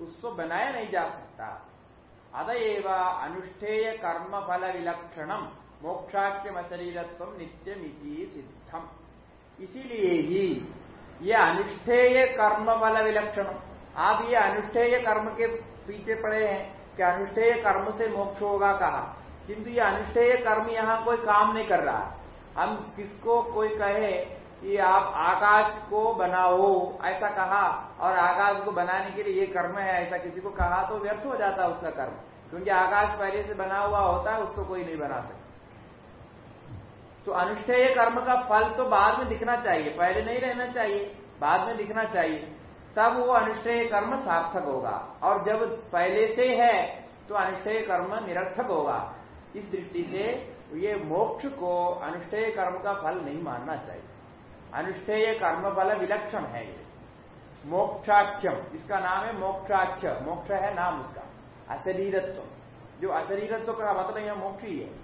उसको बनाया नहीं जा सकता। अतएव अनुष्ठेय कर्म फल विलक्षणम मोक्षाख्यम अशरीरत्व नित्यमिति सिद्धम। इसीलिए ही ये अनुष्ठेय कर्म फल विलक्षण आप ये अनुष्ठेय कर्म के पीछे पड़े हैं कि अनुष्ठेय कर्म से मोक्ष होगा कहा? किंतु ये अनुष्ठेय कर्म यहाँ कोई काम नहीं कर रहा। हम किसको कोई कहे कि आप आकाश को बनाओ, ऐसा कहा, और आकाश को बनाने के लिए ये कर्म है, ऐसा किसी को कहा तो व्यर्थ हो जाता है उसका कर्म। क्योंकि आकाश पहले से बना हुआ होता है, उसको कोई नहीं बना सकता। तो अनुष्ठेय कर्म का फल तो बाद में दिखना चाहिए, पहले नहीं रहना चाहिए, बाद में दिखना चाहिए। तब वो अनुष्ठेय कर्म सार्थक होगा। और जब पहले से है तो अनुष्ठेय कर्म निरर्थक होगा। इस दृष्टि से ये मोक्ष को अनुष्ठेय कर्म का फल नहीं मानना चाहिए। अनुष्ठेय कर्म फल विलक्षण है ये। मोक्षाख्यम, इसका नाम है मोक्षाख्य। मोक्ष है नाम उसका। अशरीरत्व। जो अशरीरत्व का मतलब यह मोक्ष ही है।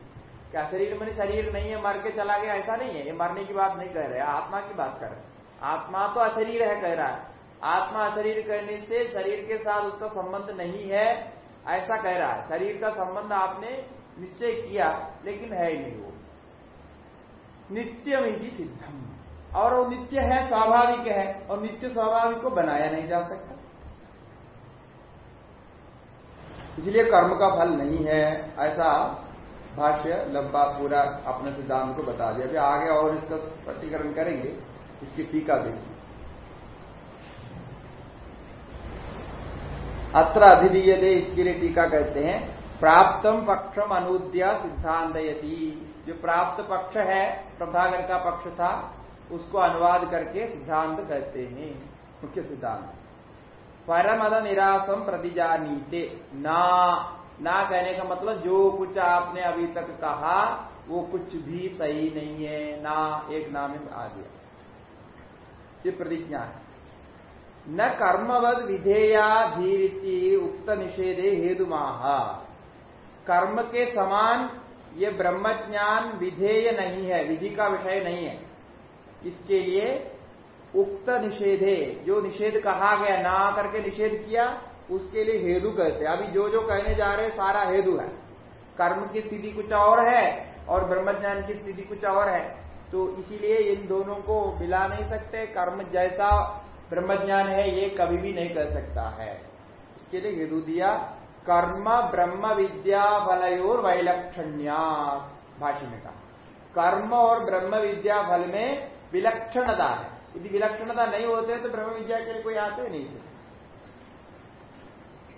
क्या शरीर मैंने शरीर नहीं है, मर के चला गया, ऐसा नहीं है। ये मरने की बात नहीं कह रहे, आत्मा की बात कर रहे आत्मा तो अशरीर है, कह रहा है। आत्मा अशरीर करने से शरीर के साथ उसका संबंध नहीं है, ऐसा कह रहा है। शरीर का संबंध आपने निश्चय किया, लेकिन है ही नहीं वो। नित्यम ही सिद्धम। और वो नित्य है, स्वाभाविक है, और नित्य स्वाभाविक को बनाया नहीं जा सकता। इसलिए कर्म का फल नहीं है, ऐसा भाष्य, लंबा, पूरा अपने सिद्धांत को बता दिया। अभी आगे और इसका स्पष्टीकरण करेंगे, इसकी टीका देखिए। अत्र अभिधीयते इसके लिए टीका कहते हैं, प्राप्तम पक्षम अनुद्या सिद्धांतयती। जो प्राप्त पक्ष है प्रभागर का पक्ष था, उसको अनुवाद करके सिद्धांत कहते हैं, मुख्य सिद्धांत। परमद निराशम प्रतिजानीते, ना ना कहने का मतलब जो कुछ आपने अभी तक कहा, वो कुछ भी सही नहीं है, ना एक नाम आ गया। ये प्रतिज्ञा है। न कर्मवद विधेया उक्त निषेधे हेतु कर्म के समान ये ब्रह्मज्ञान विधेय नहीं है, विधि का विषय नहीं है। इसके लिए उक्त निषेधे, जो निषेध कहा गया, ना करके निषेध किया उसके लिए हेतु कहते हैं। अभी जो जो कहने जा रहे हैं, सारा हेतु है। कर्म की स्थिति कुछ और है और ब्रह्मज्ञान की स्थिति कुछ और है। तो इसीलिए इन दोनों को मिला नहीं सकते। कर्म जैसा ब्रह्मज्ञान है, ये कभी भी नहीं कर सकता है। इसके लिए हेतु दिया, कर्म ब्रह्म विद्या फलयोर वैलक्षण्या भाषण में कहा। कर्म और ब्रह्म विद्या फल में विलक्षणता है। यदि विलक्षणता नहीं होते तो ब्रह्म विद्या के लिए कोई आते नहीं। थे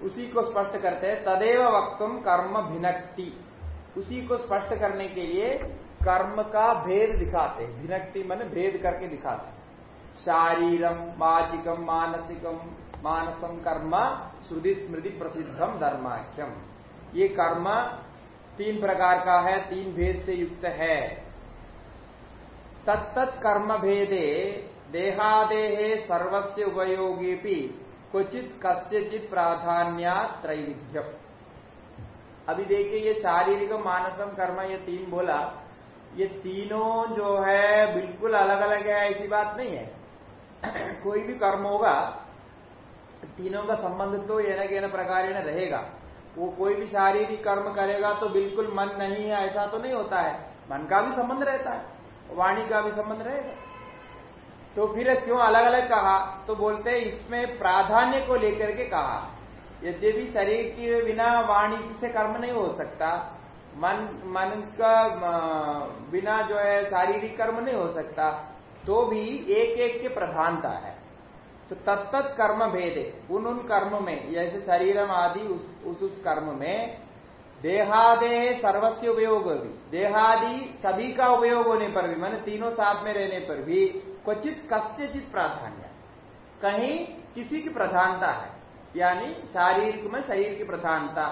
उसी को स्पष्ट करते हैं, तदेव वक्तुम कर्म भिनक्ति। उसी को स्पष्ट करने के लिए कर्म का भेद दिखाते भिनक्ति मन भेद करके दिखाते शारीरम वाचिकम मानसिकम, मानसम कर्म, श्रुति स्मृति प्रसिद्धम धर्माख्यम। ये कर्म तीन प्रकार का है, तीन भेद से युक्त है। तत्त कर्म भेदे, देहादेहे सर्वस्य उपयोगी क्वचित कस्यचित प्राधान्या त्रैविध्यम। अभी देखिए, ये शारीरिक मानसम कर्म, ये तीन बोला, ये तीनों जो है बिल्कुल अलग अलग है, ऐसी बात नहीं है। कोई भी कर्म होगा, तीनों का संबंध तो ये न के प्रकार रहेगा। वो कोई भी शारीरिक कर्म करेगा तो बिल्कुल मन नहीं है, ऐसा तो नहीं होता है। मन का भी संबंध रहता है, वाणी का भी संबंध रहेगा। तो फिर क्यों अलग अलग कहा? तो बोलते हैं इसमें प्राधान्य को लेकर के कहा। यद्यपि शरीर के बिना वाणी से कर्म नहीं हो सकता मन मन का बिना जो है शारीरिक कर्म नहीं हो सकता तो भी एक एक के प्रधानता है। तो तत्त कर्म भेदे उन उन कर्म में जैसे शरीरम आदि उस उस, उस कर्म में देहादे सर्वस्व उपयोग भी। देहादि सभी का उपयोग होने पर भी मैंने तीनों साथ में रहने पर भी क्वचित कस्यचित प्राधान्य। कहीं किसी की प्रधानता है, यानी शारीरिक में शरीर की प्रधानता,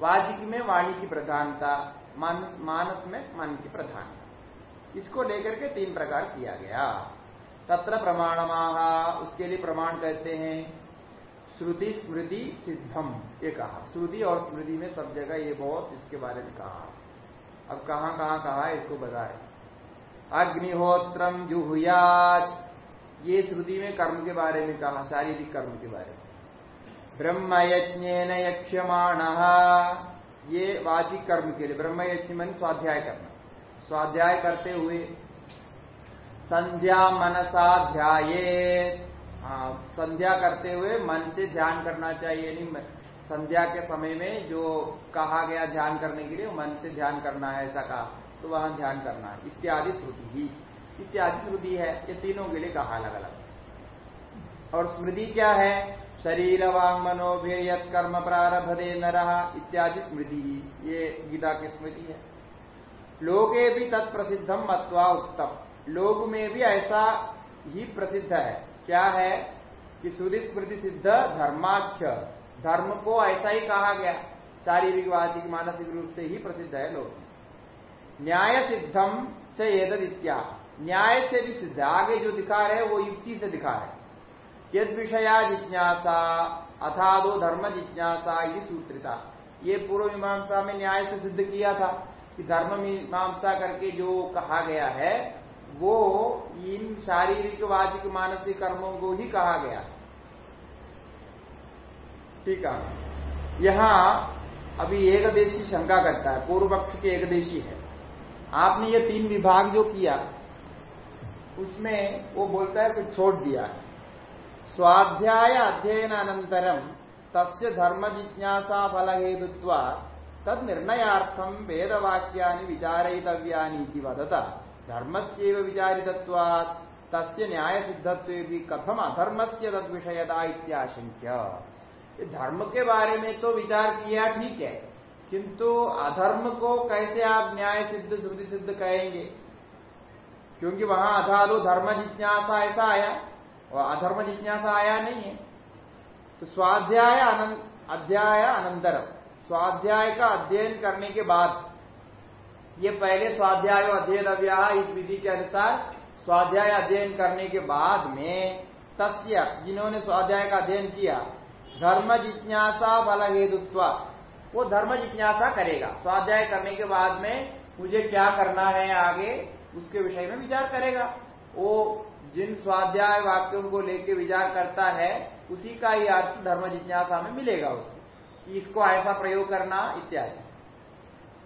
वाजिक में वाणी की प्रधानता मानस में मन की प्रधानता। इसको लेकर के तीन प्रकार किया गया। तत्र प्रमाण उसके लिए प्रमाण कहते हैं, श्रुति स्मृति सिद्धम, ये कहा। श्रुति और स्मृति में सब जगह ये बहुत इसके बारे में कहा। अब कहाँ कहाँ कहा, इसको बताए। अग्निहोत्रम जुहुयात। ये श्रुति में कर्म के बारे में कहा शारीरिक कर्म के बारे में। ब्रह्म यज्ञ यक्षमाण ये वाचिक कर्म के लिए ब्रह्म यज्ञ मन स्वाध्याय करना। स्वाध्याय करते हुए संध्या मनसाध्याय हाँ, संध्या करते हुए मन से ध्यान करना चाहिए नहीं संध्या के समय में जो कहा गया ध्यान करने के लिए मन से ध्यान करना है ऐसा कहा। तो वहाँ ध्यान करना है। इत्यादि श्रुति ही। इत्यादि श्रुति है, ये तीनों के लिए कहा अलग अलग और स्मृति क्या है? शरीर वांग मनोभीर कर्म प्रारभ दे न रहा इत्यादि स्मृति ही। ये गीता की स्मृति है। लोगे भी तत्प्रसिद्धम मत्वा उत्तम लोग में भी ऐसा ही प्रसिद्ध है। क्या है? कि सूर्य स्मृति सिद्ध धर्माख्य धर्म को ऐसा ही कहा गया। शारीरिक वाचिक मानसिक रूप से ही प्रसिद्ध है लोग। न्याय सिद्धम च इत्या न्याय से भी सिद्ध आगे जो दिखा रहे वो युक्ति से दिखा है। यद विषया जिज्ञासा, अथादो धर्म जिज्ञासा ये सूत्रिता। ये पूर्व मीमांसा में न्याय से सिद्ध किया था कि धर्म मीमांसा करके जो कहा गया है, वो इन शारीरिक, वाचिक, मानसिक कर्मों को ही कहा गया। ठीक है। यहाँ अभी एकदेशी शंका करता है। पूर्व पक्ष के एकदेशी है। आपने ये तीन विभाग जो किया, उसमें वो बोलता है कुछ छोड़ दिया है। स्वाध्याय अध्ययन अनंतरम तस्य धर्म जिज्ञासा फल हेतुत्व तद निर्णयार्थम वेदवाक्या विचारितव्या वदता। धर्म से विचारितत्वात्, तस्य न्याय सिद्धत्व भी कथम अधर्म से तद विषयता इत्याशंक्य धर्म के बारे में तो विचार किया ठीक है। किंतु अधर्म को कैसे आप न्याय सिद्ध श्रुति सिद्ध कहेंगे? क्योंकि वहाँ अधालो धर्म जिज्ञासा ऐसा आया, और अधर्म जिज्ञासा आया नहीं है। तो स्वाध्याय अध्याय अनंतरम। स्वाध्याय का अध्ययन करने के बाद, ये पहले स्वाध्याय अध्ययन अव्या इस विधि के अनुसार स्वाध्याय अध्ययन करने के बाद में तस्य, जिन्होंने स्वाध्याय का अध्ययन किया, धर्म जिज्ञासा फल हेतुत्व वो धर्म जिज्ञासा करेगा। स्वाध्याय करने के बाद में मुझे क्या करना है आगे, उसके विषय में विचार करेगा। वो जिन स्वाध्याय वाक्यों को लेकर विचार करता है, उसी का ही अर्थ धर्म जिज्ञासा में मिलेगा उसको। इसको ऐसा प्रयोग करना, इत्यादि।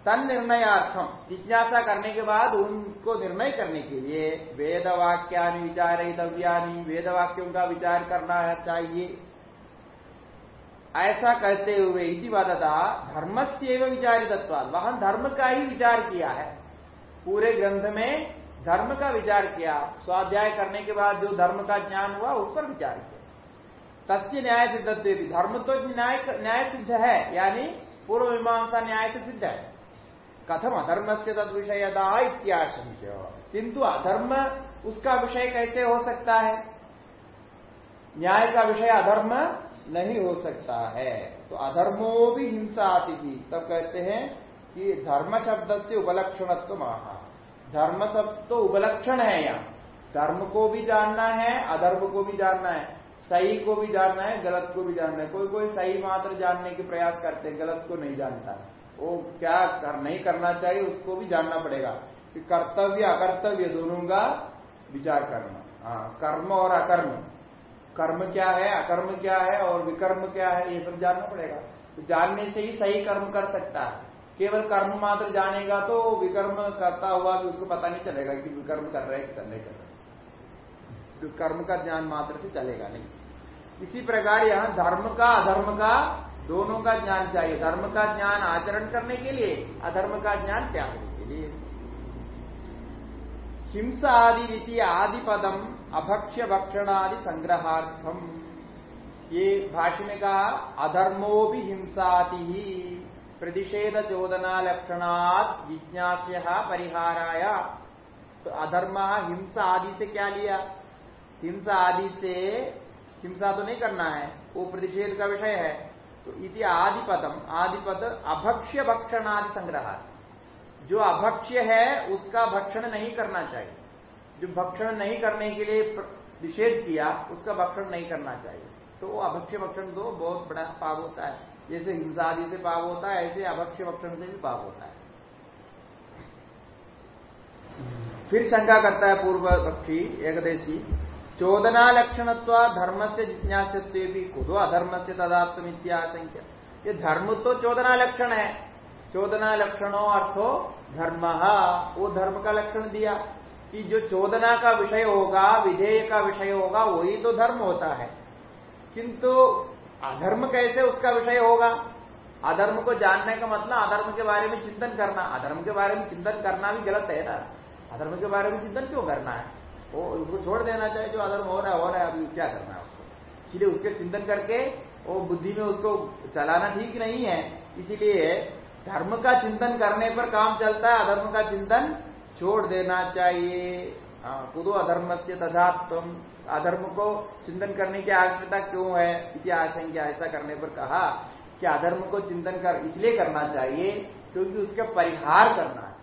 तन निर्णयार्थम, जिज्ञासा करने के बाद उनको निर्णय करने के लिए वेद वाक्यानि विचारितव्यानि वेद वाक्यों का विचार करना चाहिए। ऐसा कहते हुए इसी वदता धर्म से विचारित वहाँ धर्म का ही विचार किया है। पूरे ग्रंथ में धर्म का विचार किया। स्वाध्याय करने के बाद जो धर्म का ज्ञान हुआ, उस पर विचार किया। तस्य न्याय सिद्धत्व धर्म तो न्याय न्याय सिद्ध है, यानी पूर्व मीमांसा न्याय से सिद्ध है। कथम अधर्म से तद इत्याशंक किंतु अधर्म उसका विषय कैसे हो सकता है? न्याय का विषय अधर्म नहीं हो सकता है। तो अधर्मो भी हिंसा आती थी तब कहते हैं कि धर्म शब्द से उपलक्षणत्व महा धर्म शब्द तो उपलक्षण है यहाँ। धर्म को भी जानना है, अधर्म को भी जानना है, सही को भी जानना है, गलत को भी जानना है। कोई कोई सही मात्र जानने के प्रयास करते हैं, गलत को नहीं जानता। वो क्या कर, नहीं करना चाहिए, उसको भी जानना पड़ेगा। कि कर्तव्य, अकर्तव्य दोनों का विचार करना। हाँ कर्म और अकर्म। कर्म क्या है, अकर्म क्या है और विकर्म क्या है, ये सब जानना पड़ेगा। तो जानने से ही सही कर्म कर सकता है। केवल कर्म मात्र जानेगा तो विकर्म करता हुआ भी उसको पता नहीं चलेगा कि विकर्म कर रहे कि नहीं कर रहे। कर्म का ज्ञान मात्र से चलेगा नहीं। इसी प्रकार यहाँ धर्म का, अधर्म का, दोनों का ज्ञान चाहिए। धर्म का ज्ञान आचरण करने के लिए, अधर्म का ज्ञान त्यागने के लिए। हिंसा आदि रीति आदि पदम अभक्ष्य भक्षणादि संग्रहार्थम। ये भाष्य में कहा, अधर्मो भी हिंसाति ही। प्रतिषेध चोदना लक्षणात् जिज्ञास्य परिहाराय। तो अधर्म हिंसा आदि से क्या लिया? हिंसा आदि से हिंसा तो नहीं करना है, वो प्रतिषेध का विषय है। तो इति आदि पदम अभक्ष्य भक्षणादि संग्रह जो अभक्ष्य है, उसका भक्षण नहीं करना चाहिए। जो भक्षण नहीं करने के लिए निषेध किया, उसका भक्षण नहीं करना चाहिए। तो वो अभक्ष्य भक्षण तो बहुत बड़ा पाप होता है। जैसे हिंसा आदि से पाप होता है, ऐसे अभक्ष्य भक्षण से भी पाप होता है। फिर शंका करता है पूर्व पक्षी एकदेशी, चोदना लक्षण धर्म से जिज्ञासत्व भी कुदो अधर्म से तदात्म इत्याशंख्य ये धर्म तो चोदना लक्षण है। चोदना लक्षणों अर्थो धर्म। वो धर्म का लक्षण दिया। कि जो चोदना का विषय होगा, विधेय का विषय होगा, वही तो धर्म होता है। किंतु अधर्म कैसे उसका विषय होगा? अधर्म को जानने का मतलब अधर्म के बारे में चिंतन करना। अधर्म के बारे में चिंतन करना भी गलत है ना। अधर्म के बारे में चिंतन क्यों करना है? वो उसको छोड़ देना चाहिए, जो अधर्म हो रहा है, हो रहा है, अभी क्या करना है उसको? इसलिए उसके चिंतन करके वो बुद्धि में उसको चलाना ठीक नहीं है। इसीलिए धर्म का चिंतन करने पर काम चलता है, अधर्म का चिंतन छोड़ देना चाहिए। पुदो हाँ, अधर्म से तथात्म अधर्म को चिंतन करने की आवश्यकता क्यों है? इति आशंका ऐसा करने पर कहा कि अधर्म को चिंतन कर इसलिए करना चाहिए क्योंकि उसका परिहार करना है।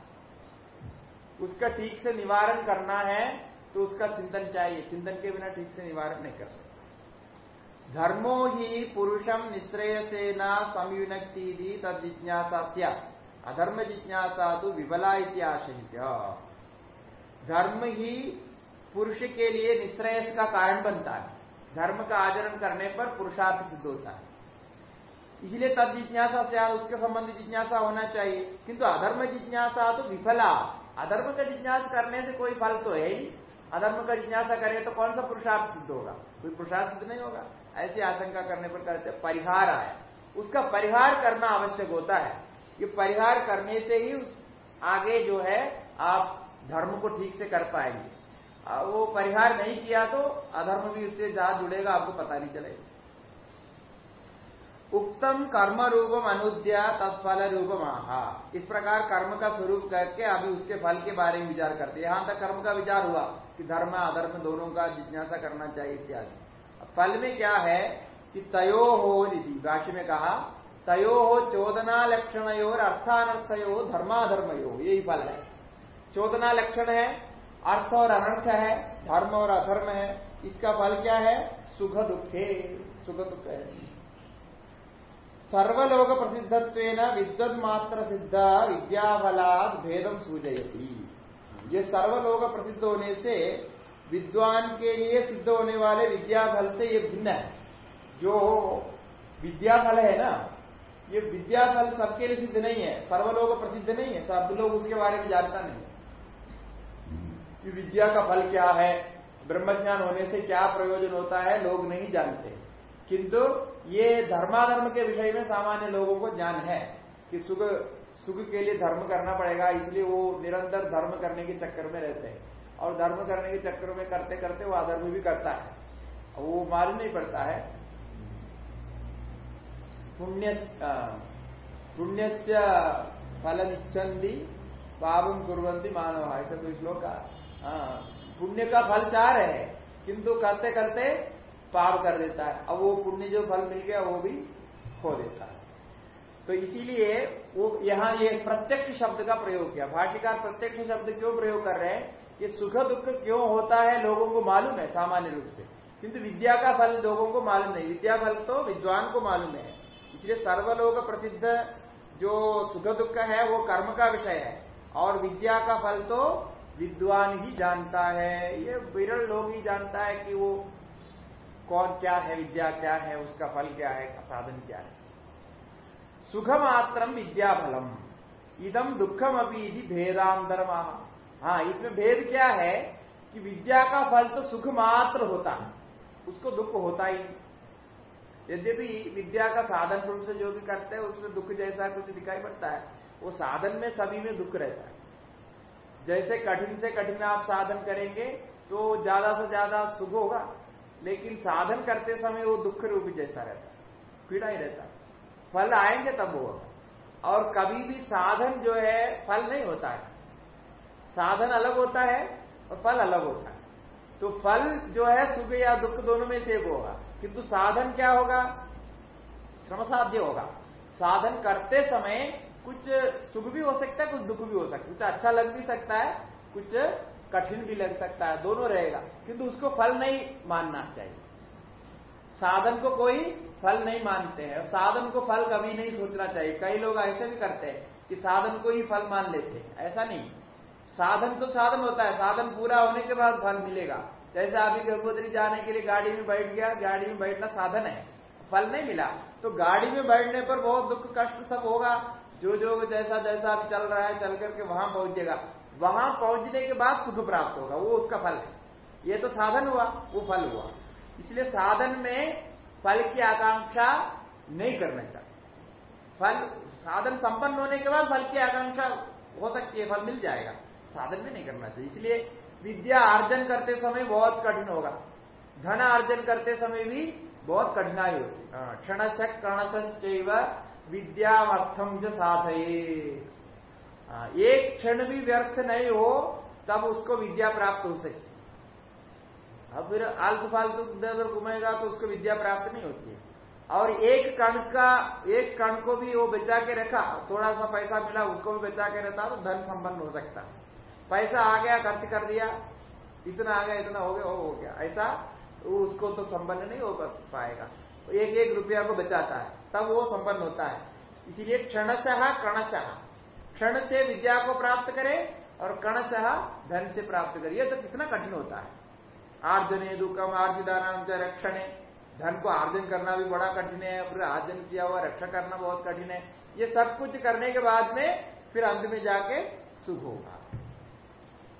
उसका ठीक से निवारण करना है तो उसका चिंतन चाहिए। चिंतन के बिना ठीक से निवारण नहीं कर सकते। धर्मो ही पुरुषम निश्रेय से न संयुनक्ति तद जिज्ञासा अधर्म जिज्ञासा तो विबला इत्याशंक्य धर्म ही पुरुष के लिए निश्रेयस का कारण बनता है। धर्म का आचरण करने पर पुरुषार्थ सिद्ध होता है। इसलिए तद जिज्ञासा से उसके संबंधी जिज्ञासा होना चाहिए। किंतु अधर्म जिज्ञासा तो विफला। अधर्म का जिज्ञासा करने से कोई फल तो है ही। अधर्म का जिज्ञासा करे तो कौन सा पुरुषार्थ सिद्ध होगा? कोई पुरुषार्थ सिद्ध नहीं होगा। ऐसी आशंका करने पर कहते परिहार आया। उसका परिहार करना आवश्यक होता है। ये परिहार करने से ही आगे जो है आप धर्म को ठीक से कर पाएँगे। वो परिहार नहीं किया तो अधर्म भी उससे जहाँ जुड़ेगा, आपको पता नहीं चलेगा। उत्तम कर्म रूपम अनुद्या तत्फल रूपम आहा। इस प्रकार कर्म का स्वरूप करके अभी उसके फल के बारे में विचार करते यहाँ तक कर्म का विचार हुआ कि धर्म, अधर्म दोनों का जिज्ञासा करना चाहिए इत्यादि। फल में क्या है कि तयो हो निधि। भाष्य में कहा तयो चोदना लक्षण और अर्थानर्थयो धर्माधर्मयो यही फल है। चोदना लक्षण है, अर्थ और अनर्थ है, धर्म और अधर्म है, इसका फल क्या है? सुख दुखे सुख दुख है। सर्वलोक प्रसिद्धत्व विद्वद मात्र सिद्ध विद्याफलाद भेदम सूचयती ये सर्वलोक प्रसिद्ध होने से, विद्वान के लिए सिद्ध होने वाले विद्याफल से ये भिन्न है। जो विद्याफल है ना ये विद्या फल सबके लिए सिद्ध नहीं है, सर्वलोक प्रसिद्ध नहीं है, सब लोग उसके बारे में जानता नहीं कि विद्या का फल क्या है, ब्रह्मज्ञान होने से क्या प्रयोजन होता है, लोग नहीं जानते। किंतु ये धर्माधर्म के विषय में सामान्य लोगों को ज्ञान है, कि सुख सुख के लिए धर्म करना पड़ेगा, इसलिए वो निरंतर धर्म करने के चक्कर में रहते हैं। और धर्म करने के चक्कर में करते करते वो अधर्म भी करता है। वो मालूम नहीं पड़ता है। पुण्य पुण्य फल निच्छन्दी पापम कुरंती मानव। ऐसा तो श्लोक? हाँ पुण्य का फल चाह रहे हैं, किंतु करते करते पाप कर देता है। अब वो पुण्य जो फल मिल गया, वो भी खो देता है। तो इसीलिए वो यहाँ ये प्रत्यक्ष शब्द का प्रयोग किया। भाष्यकार प्रत्यक्ष शब्द क्यों प्रयोग कर रहे हैं? ये सुख दुख क्यों होता है लोगों को मालूम है, सामान्य रूप से। किंतु विद्या का फल लोगों को मालूम नहीं। विद्या फल तो विद्वान को मालूम है। इसलिए सर्वलोक प्रसिद्ध जो सुख दुख है, वो कर्म का विषय है। और विद्या का फल तो विद्वान ही जानता है। ये विरल लोग ही जानता है कि वो कौन क्या है, विद्या क्या है, उसका फल क्या है साधन क्या है। सुख मात्रम विद्या फलम इदम दुखम अभी भेदांतर हाँ इसमें भेद क्या है कि विद्या का फल तो सुख मात्र होता है। उसको दुख होता ही यद्यपि विद्या का साधन रूप से जो भी करते हैं, उसमें दुख जैसा कुछ दिखाई पड़ता है, वो साधन में सभी में दुख रहता है। जैसे कठिन से कठिन आप साधन करेंगे तो ज़्यादा से ज़्यादा सुख होगा, लेकिन साधन करते समय वो दुख रूप जैसा रहता है, पीड़ा ही रहता है। फल आएँगे तब वो और कभी भी साधन जो है, फल नहीं होता है। साधन अलग होता है और फल अलग होता है। तो फल जो है, सुख या दुख दोनों में से एक होगा। किंतु साधन क्या होगा? श्रम साध्य होगा। साधन करते समय कुछ सुख भी हो सकता है, कुछ दुख भी हो सकता है। कुछ अच्छा लग भी सकता है, कुछ कठिन भी लग सकता है, दोनों रहेगा। किंतु उसको फल नहीं मानना चाहिए। साधन को कोई फल नहीं मानते हैं। साधन को फल कभी नहीं सोचना चाहिए। कई लोग ऐसे भी करते हैं कि साधन को ही फल मान लेते हैं। ऐसा नहीं। साधन तो साधन होता है। साधन पूरा होने के बाद फल मिलेगा। जैसे अभी गंगोत्री जाने के लिए गाड़ी में बैठ गया, गाड़ी में बैठना साधन है, फल नहीं मिला तो गाड़ी में बैठने पर बहुत दुख, कष्ट सब होगा। जो जो जैसा जैसा अभी चल रहा है, चल करके वहाँ पहुंचेगा। वहाँ पहुँचने के बाद सुख प्राप्त होगा, वो उसका फल है। ये तो साधन हुआ, वो फल हुआ। इसलिए साधन में फल की आकांक्षा नहीं करना चाहिए। फल, साधन संपन्न होने के बाद फल की आकांक्षा हो सकती है, फल मिल जाएगा। साधन में नहीं करना चाहिए। इसलिए विद्या अर्जन करते समय बहुत कठिन होगा। धन अर्जन करते समय भी बहुत कठिनाई होती हाँ, क्षण कणस विद्यार्थम जो साधये। हाँ, एक क्षण भी व्यर्थ नहीं हो तब उसको विद्या प्राप्त हो सके। अब फिर आलतू फालतू इधर घूमेगा तो उसको विद्या प्राप्त नहीं होती है। और एक कण का एक कण को भी वो बचा के रखा थोड़ा सा पैसा मिला उसको भी बचा के रहता तो धन संपन्न हो सकता। है पैसा आ गया, खर्च कर दिया। इतना आ गया, इतना हो गया हो गया। ऐसा उसको तो संपन्न नहीं हो पाएगा। एक एक रुपया को बचाता है, तब वो संपन्न होता है। इसीलिए क्षणशः, कणशः। क्षण से विद्या को प्राप्त करे और कणशः धन से प्राप्त करे। ये तो कितना कठिन होता है। आर्जने दुखम आर्जिदान रक्षण। धन को आर्जन करना भी बड़ा कठिन है, फिर आर्जन किया हुआ रक्षा करना बहुत कठिन है। ये सब कुछ करने के बाद में, फिर अंत में जाके सुख होगा।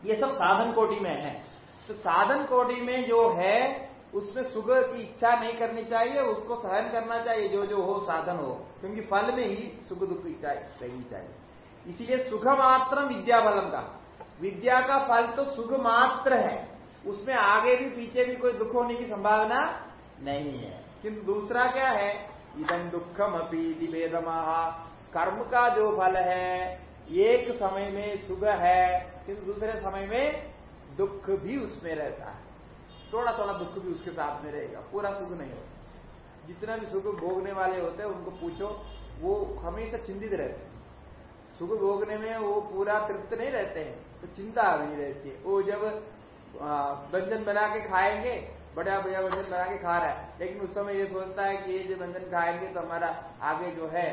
ये सब साधन कोटि में है। तो साधन कोटि में जो है, उसमें सुख की इच्छा नहीं करनी चाहिए, उसको सहन करना चाहिए, जो जो हो साधन हो, क्योंकि फल में ही सुख दुख इच्छा रहनी चाहिए। इसीलिए सुख मात्र विद्या फलम का। विद्या का फल तो सुख मात्र है। उसमें आगे भी, पीछे भी कोई दुख होने की संभावना नहीं है। किंतु दूसरा क्या है? इधम दुखम अपी दिवेदमा कर्म का जो फल है, एक समय में सुख है किंतु दूसरे समय में दुख भी उसमें रहता है। थोड़ा थोड़ा दुख भी उसके साथ में रहेगा, पूरा सुख नहीं होता। जितना भी सुख भोगने वाले होते हैं, उनको पूछो, वो हमेशा चिंतित रहते हैं। सुख भोगने में वो पूरा तृप्त नहीं रहते हैं तो चिंता नहीं रहती है। वो जब व्यंजन बना के खाएँगे, बड़ा बढ़िया व्यंजन बना के खा रहा है, लेकिन उस समय ये सोचता है कि ये जो व्यंजन खाएँगे तो हमारा आगे जो है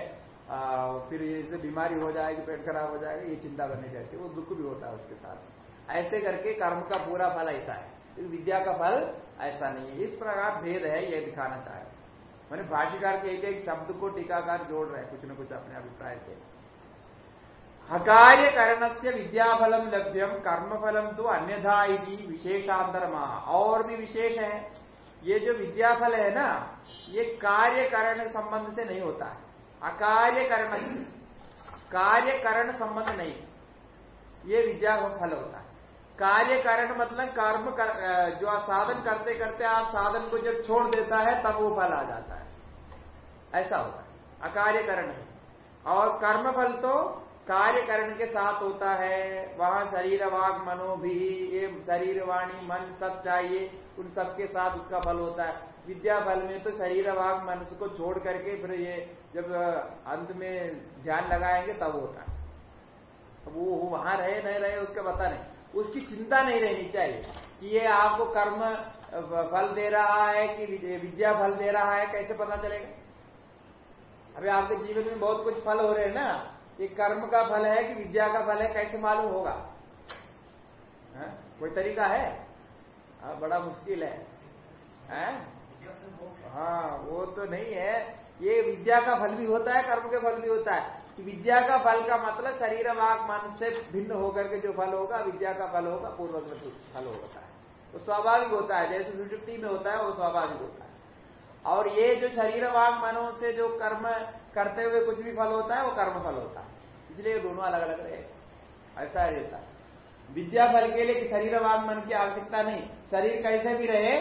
फिर ये बीमारी हो जाएगी, पेट खराब हो जाएगा, ये चिंता करनी चाहती है। वो दुख भी होता है उसके साथ। ऐसे करके कर्म का पूरा फल ऐसा है। विद्या का फल ऐसा नहीं है। इस प्रकार भेद है, ये दिखाना चाहे। मैंने भाष्यकार के एक एक शब्द को टीकाकार जोड़ रहे हैं, कुछ न कुछ अपने अभिप्राय से। अकार्य करण से विद्याफलम लभ्यम, कर्मफलम तो अन्यथा विशेषांतर और भी विशेष है। ये जो विद्याफल है ना, ये कार्य करण संबंध से नहीं होता है। अकार्य करण कार्य करण संबंध नहीं। ये विद्या का फल होता है। कार्य कारण मतलब कर्म कर, जो आप साधन करते करते आप साधन को जब छोड़ देता है तब वो फल आ जाता है। ऐसा होता है। अकार्य करण और कर्म फल तो कार्य करण के साथ होता है। वहाँ शरीर वाग मनो भी ये शरीर वाणी मन सब चाहिए उन सबके साथ उसका फल होता है। विद्या फल में तो शरीर वाग मन को छोड़ करके फिर ये जब अंत में ध्यान लगाएँगे तब होता है। अब वो वहाँ रहे नहीं रहे उसका पता नहीं। उसकी चिंता नहीं रहनी चाहिए कि ये आपको कर्म फल दे रहा है कि विद्या फल दे रहा है कैसे पता चलेगा? अभी आपके जीवन में बहुत कुछ फल हो रहे हैं ना। ये कर्म का फल है कि विद्या का फल है कैसे मालूम होगा? है? कोई तरीका है? आ, हाँ, बड़ा मुश्किल है, है? हाँ वो तो नहीं है। ये विद्या का फल भी होता है, कर्म के फल भी होता है। विद्या का फल का मतलब शरीर वाक मन से भिन्न होकर के जो फल होगा, विद्या का फल होगा पूर्व फल होता है। वो तो स्वाभाविक होता है, जैसे सुषुप्ति में होता है, वो स्वाभाविक होता है। और ये जो शरीर वाक मनो से जो कर्म करते हुए कुछ भी फल होता है, वो कर्म फल होता है। इसलिए दोनों अलग अलग रहे। ऐसा रहता है। विद्या फल के लिए शरीर वाग मन की आवश्यकता नहीं, शरीर कैसे भी रहे,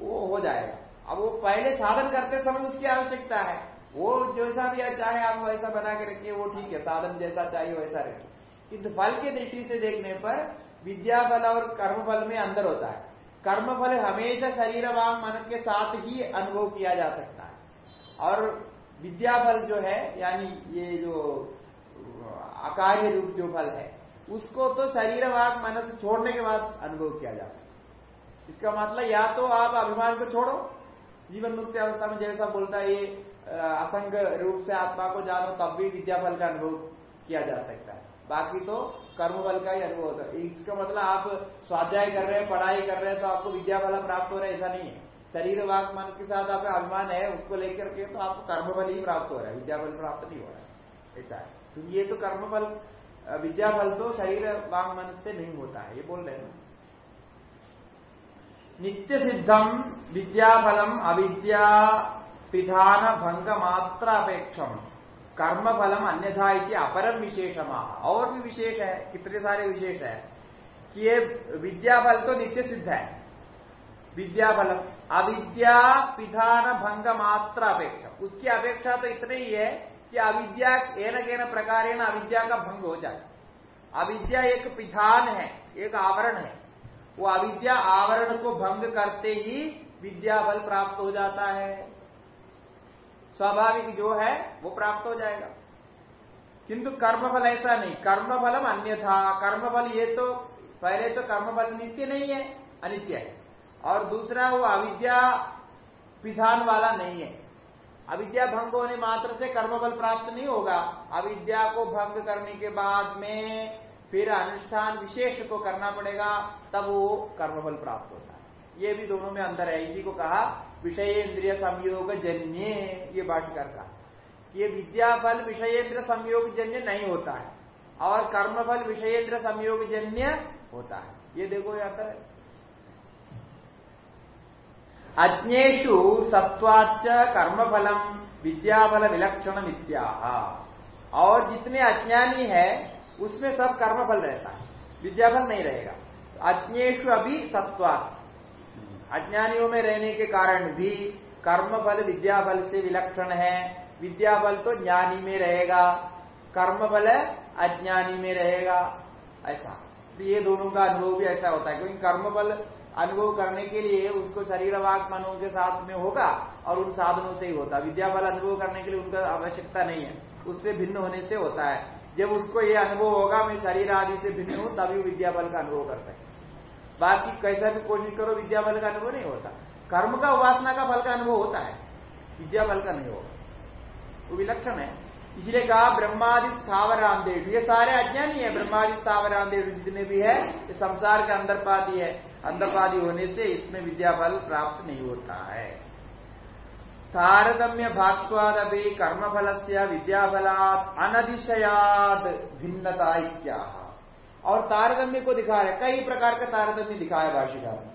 वो हो जाएगा। अब वो पहले साधन करते समय उसकी आवश्यकता है। वो जैसा भी चाहे आप वैसा बना के रखिए, वो ठीक है, साधन जैसा चाहिए वैसा रखिए। किंतु फल की दृष्टि से देखने पर विद्या फल और कर्म फल में अंदर होता है। कर्म फल हमेशा शरीर वांग मन के साथ ही अनुभव किया जा सकता है। और विद्या फल जो है, यानी ये जो अकार्य रूप जो फल है, उसको तो शरीर वाक मन छोड़ने के बाद अनुभव किया जा सकता है। इसका मतलब या तो आप अभिमान को छोड़ो जीवन मुक्ति अवस्था में जैसा बोलता है, ये असंग रूप से आत्मा को जानो, तब भी विद्या फल का अनुभव किया जा सकता है। बाकी तो कर्म बल का ही अनुभव होता है। इसका मतलब आप स्वाध्याय कर रहे हैं, पढ़ाई कर रहे हैं तो आपको विद्या फल प्राप्त हो रहा है, ऐसा नहीं है। शरीर, वाक, मन के साथ आपका अभिमान है, उसको लेकर के तो आपको कर्म बल ही प्राप्त हो रहा है, विद्या बल प्राप्त नहीं हो रहा है। ऐसा है। तो ये तो कर्म फल विद्या फल तो शरीर, वाक, मन से नहीं होता है, ये बोल रहे हैं नित्य सिद्धम विद्याफलम अविद्या पिधान भंग मात्र अपेक्षम कर्म फलम अन्यथा इति अपरम विशेषम। और भी विशेष है, कितने सारे विशेष है? कि ये विद्याफल तो नित्य सिद्ध है। विद्याफलम अविद्या पिधान भंग मात्र अपेक्षा उसकी अपेक्षा तो इतनी ही है कि अविद्या एन केन प्रकार अविद्या का भंग हो जाए। अविद्या एक पिधान है, एक आवरण है। वो अविद्या आवरण को भंग करते ही विद्या बल प्राप्त हो जाता है। स्वाभाविक जो है, वो प्राप्त हो जाएगा। किंतु कर्मफल ऐसा नहीं। कर्म कर्मफलम अन्य था कर्मफल ये तो पहले तो कर्मफल नित्य नहीं है, अनित्य है। और दूसरा, वो अविद्या विधान वाला नहीं है। अविद्या भंग होने मात्र से कर्म बल प्राप्त नहीं होगा। अविद्या को भंग करने के बाद में फिर अनुष्ठान विशेष को करना पड़ेगा, तब वो कर्म बल प्राप्त होता है। ये भी दोनों में अंदर है। इसी को कहा विषय इंद्रिय संयोग जन्य, ये बाटकर का ये विद्याफल विषयेंद्र संयोग जन्य नहीं होता है, और कर्मफल विषयेंद्र संयोग जन्य होता है। ये देखो यहाँ पर। अज्ञेशु सत्वाच कर्मफलम, विद्याफल विलक्षण विद्या और जितने अज्ञानी है उसमें सब कर्मफल रहता है। विद्याफल नहीं रहेगा। अज्ञेशु अभी सत्वात अज्ञानियों में रहने के कारण भी कर्मफल विद्याफल से विलक्षण है। विद्याफल तो ज्ञानी में रहेगा। कर्मफल अज्ञानी में रहेगा। ऐसा। तो ये दोनों का अनुभव भी ऐसा होता है। क्योंकि कर्मफल अनुभव करने के लिए उसको शरीर वाक मनों के साथ में होगा और उन साधनों से ही होता विद्या बल अनुभव करने के लिए उनका आवश्यकता नहीं है। उससे भिन्न होने से होता है। जब उसको ये अनुभव होगा, मैं शरीर आदि से भिन्न हूँ, तभी विद्या बल का अनुभव कर सकते बाकी कैसा भी कोशिश करो विद्या बल का अनुभव नहीं होता। कर्म का, उपासना का, फल का अनुभव होता है। विद्या बल का नहीं होगा। वो विलक्षण है। इसलिए कहा, ब्रह्मादि स्थावरामदेव, ये सारे अज्ञानी है। ब्रह्मादि स्थावरामदेव जितने भी है, ये संसार के अंदर पाती है। अंदरपादी होने से इसमें विद्या बल प्राप्त नहीं होता है। तारतम्य भागस्वाद अभी कर्मफल से विद्याफलात अनधिशयाद भिन्नता इत्या और तारतम्य को दिखा रहे कई प्रकार का तारतम्य दिखाया भाषिका में।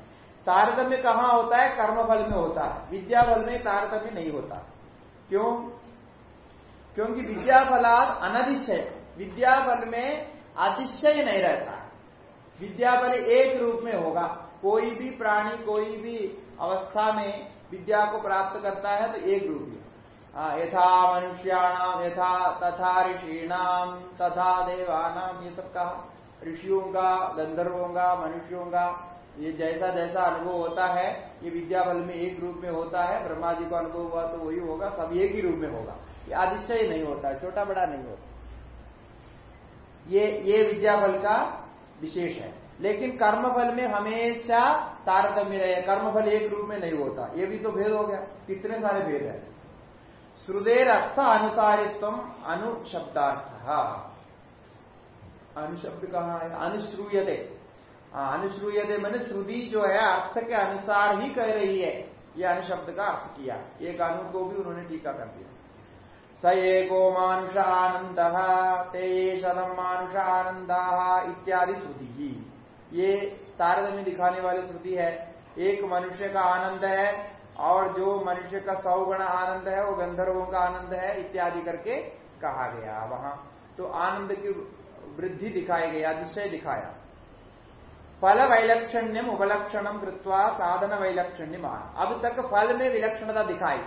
तारतम्य कहाँ होता है? कर्मफल में होता है। विद्याफल में तारतम्य नहीं होता। क्यों? क्योंकि विद्याफलाद अनधिशय। विद्याफल में अतिशय नहीं रहता। विद्या बल एक रूप में होगा। कोई भी प्राणी, कोई भी अवस्था में विद्या को प्राप्त करता है तो एक रूप में। यथा मनुष्याणाम, यथा तथा ऋषिणाम, तथा देवानाम, ये सब कहा। ऋषियों का, गंधर्वों का, मनुष्यों का, ये जैसा जैसा अनुभव होता है, ये विद्या बल में एक रूप में होता है, ब्रह्मा जी को अनुभव हुआ तो वही होगा, सब एक ही रूप में होगा। ये आदिश्य नहीं होता छोटा बड़ा नहीं होता। ये ये विद्या बल का विशेष है। लेकिन कर्मफल में हमेशा तारतम्य रहे, कर्मफल एक रूप में नहीं होता। ये भी तो भेद हो गया। कितने सारे भेद है? श्रुदेर अर्थ अनुसारित्व अनुशब्दार्थ। अनुशब्द कहा है? अनुश्रूयते। अनुश्रूयते मैंने श्रुति जो है, अर्थ के अनुसार ही कह रही है। ये अनुशब्द का अर्थ किया। एक अनु को भी उन्होंने टीका कर दिया। स एको मानुष आनंद, ते शतम मानुष आनंद इत्यादि श्रुति। ही ये तारतम्य दिखाने वाली श्रुति है। एक मनुष्य का आनंद है और जो मनुष्य का सौ गुण आनंद है, वो गंधर्वों का आनंद है, इत्यादि करके कहा गया वहाँ। तो आनंद की वृद्धि दिखाई गई अधिशय दिखाया। फल वैलक्षण्यम उपलक्षणम कृत्वा साधन वैलक्षण्य अब तक फल में विलक्षणता दिखाई।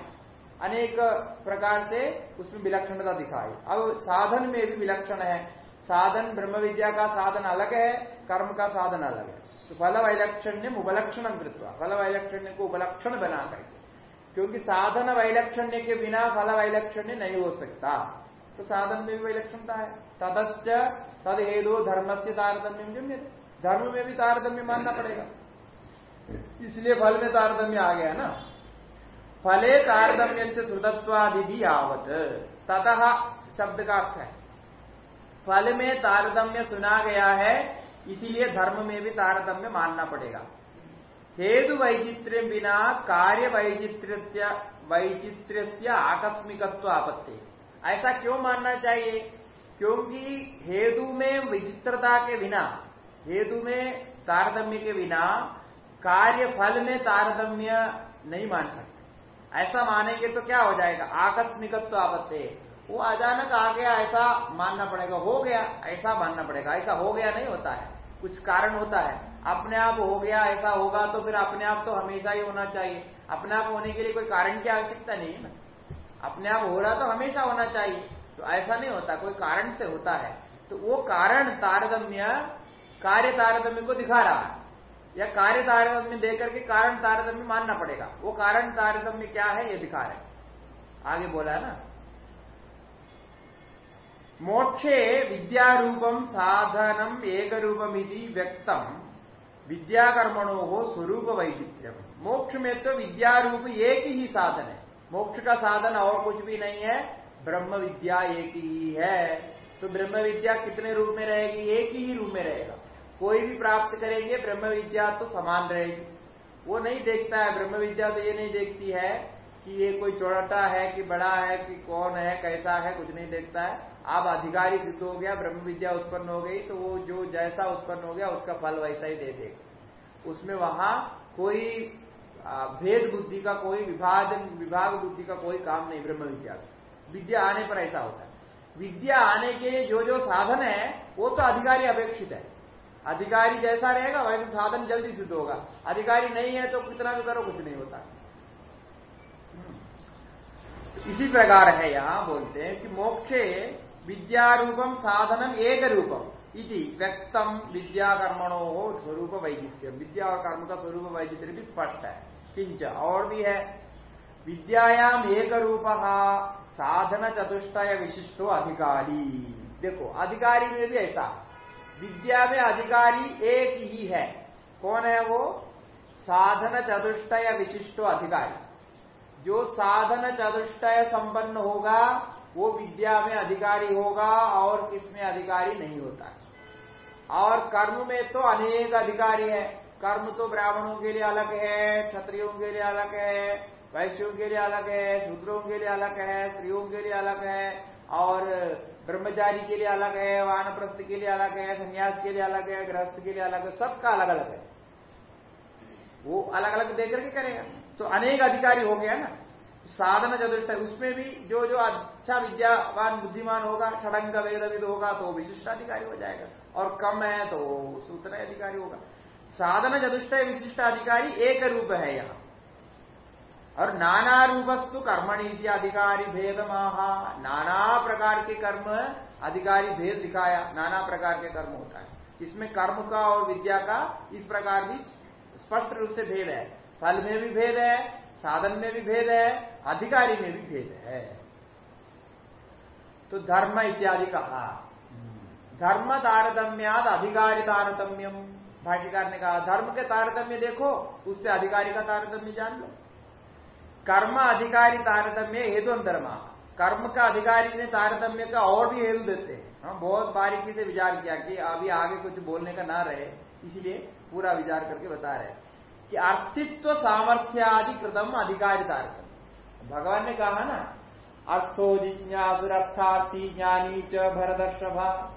अनेक प्रकार से उसमें विलक्षणता दिखाई। अब साधन में भी विलक्षण है। साधन ब्रह्म विद्या का साधन अलग है कर्म का साधन अलग है। तो फल वैलक्षण्य उपलक्षण कृत्वा फल वैलक्षण्य को उपलक्षण बना करके क्योंकि साधन वैलक्षण्य के बिना फल वैलक्षण्य नहीं हो सकता। तो साधन में भी वैलक्षणता है। तदश्च तद हेदो धर्म से तारतम्य धर्म में भी तारतम्य मानना पड़ेगा। इसलिए फल में तारतम्य आ गया ना। फले तारतम्य से श्रुतत्वादि आवत ततः शब्द का अर्थ है। फल में तारतम्य सुना गया है इसीलिए धर्म में भी तारतम्य मानना पड़ेगा। हेतु वैचित्र्य बिना कार्य वैचित्र्य वैचित्र्य आकस्मिकत्व आपत्ति। ऐसा क्यों मानना चाहिए? क्योंकि हेतु में विचित्रता के बिना, हेतु में तारतम्य के बिना कार्य फल में तारतम्य नहीं मान सकते। ऐसा मानेंगे तो क्या हो जाएगा? आकस्मिकत्व आपत्ति। वो अचानक आ गया, ऐसा मानना पड़ेगा, हो गया, ऐसा मानना पड़ेगा, ऐसा हो गया नहीं होता है। कुछ कारण होता है। अपने आप हो गया, ऐसा होगा तो फिर अपने आप तो हमेशा ही होना चाहिए। अपने आप होने के लिए कोई कारण की आवश्यकता नहीं है ना। अपने आप हो रहा तो हमेशा होना चाहिए। तो ऐसा नहीं होता, कोई कारण से होता है। तो वो कारण तारतम्य, कार्य तारतम्य को दिखा रहा है। या कार्य तारतम्य देकर के कारण तारतम्य मानना पड़ेगा। वो कारण तारतम्य क्या है, ये दिखा रहे आगे बोला है ना। मोक्षे विद्यारूपम साधनम एक रूपमिति व्यक्तम विद्याकर्मणों हो स्वरूप वैचित्र्यम मोक्ष में तो विद्यारूप एक ही साधन। है मोक्ष का साधन और कुछ भी नहीं है ब्रह्म विद्या एक ही। है तो ब्रह्म विद्या कितने रूप में रहेगी? एक ही रूप में रहेगा। कोई भी प्राप्त करेंगे ब्रह्म विद्या तो समान रहेगी। वो नहीं देखता है ब्रह्म विद्या तो ये नहीं देखती है कि ये कोई छोटा है कि बड़ा है कि कौन है, कैसा है, कुछ नहीं देखता है। आप अधिकारी सिद्ध हो गया, ब्रह्म विद्या उत्पन्न हो गई तो वो जो जैसा उत्पन्न हो गया, उसका फल वैसा ही दे देगा। उसमें वहाँ कोई भेद बुद्धि का कोई विभाग विभाग बुद्धि का कोई काम नहीं, ब्रह्म विद्या विद्या आने पर ऐसा होता है। विद्या आने के लिए जो जो साधन है, वो तो अधिकारी अपेक्षित है। अधिकारी जैसा रहेगा, वैसे साधन जल्दी सिद्ध होगा। अधिकारी नहीं है तो कितना भी करो, कुछ नहीं होता। इसी प्रकार है यहाँ बोलते हैं कि मोक्षे विद्यारूपम साधनम एक रूपम इति व्यक्तम विद्या कर्मणों हो स्वरूप वैचित्र्य विद्या और कर्म का स्वरूप वैचित्र्य भी स्पष्ट है। किंच और भी है। विद्यायाम एक रूप साधन चतुष्टय विशिष्टो अधिकारी। देखो, अधिकारी में भी ऐसा। विद्या में अधिकारी एक ही है। कौन है वो? साधन चतुष्टय विशिष्टो अधिकारी। जो साधन चतुष्टय संपन्न होगा, वो विद्या में अधिकारी होगा और किसमें अधिकारी नहीं होता और कर्म में तो अनेक अधिकारी है। कर्म तो ब्राह्मणों के लिए अलग है, क्षत्रियों के लिए अलग है, वैश्यों के लिए अलग है, शूद्रों के लिए अलग है, स्त्रियों के लिए अलग है, और ब्रह्मचारी के लिए अलग है, वानप्रस्थ के लिए अलग है, संन्यास के लिए अलग है, गृहस्थ के लिए अलग है, सबका अलग अलग है। वो अलग अलग देकर के करेगा। तो अनेक अधिकारी हो गया ना। साधन चतुष्ट उसमें भी जो जो अच्छा विद्यावान, बुद्धिमान होगा, षडंग वेद होगा तो विशिष्टाधिकारी हो जाएगा। और कम है तो सूत्र अधिकारी होगा। साधन चतुष्ट विशिष्ट अधिकारी एक रूप है यहाँ। और नाना रूपस्तु कर्मणि अधिकारी भेद महा नाना प्रकार के कर्म अधिकारी भेद दिखाया। नाना प्रकार के कर्म होता है। इसमें कर्म का और विद्या का इस प्रकार भी स्पष्ट रूप से भेद है। फल में भी भेद है, साधन में भी भेद है, अधिकारी में भी भेद है। तो धर्म इत्यादि कहा। धर्म तारतम्याद, अधिकारी तारतम्यम। भाष्यकार ने कहा, धर्म के तारतम्य देखो, उससे अधिकारी का तारतम्य जान लो। कर्म अधिकारी तारतम्य, हेतु अंतरमा। कर्म का अधिकारी ने तारतम्य का और भी हेतु देते हैं। हम बहुत बारीकी से विचार किया कि अभी आगे कुछ बोलने का ना रहे, इसलिए पूरा विचार करके बता रहे कि अर्थित्व सामर्थ्यादि कृतम अधिकारी तारतम्य भगवान ने कहा ना, अर्थो जिज्ञासुरर्थार्थी ज्ञानी च भरदर्शभा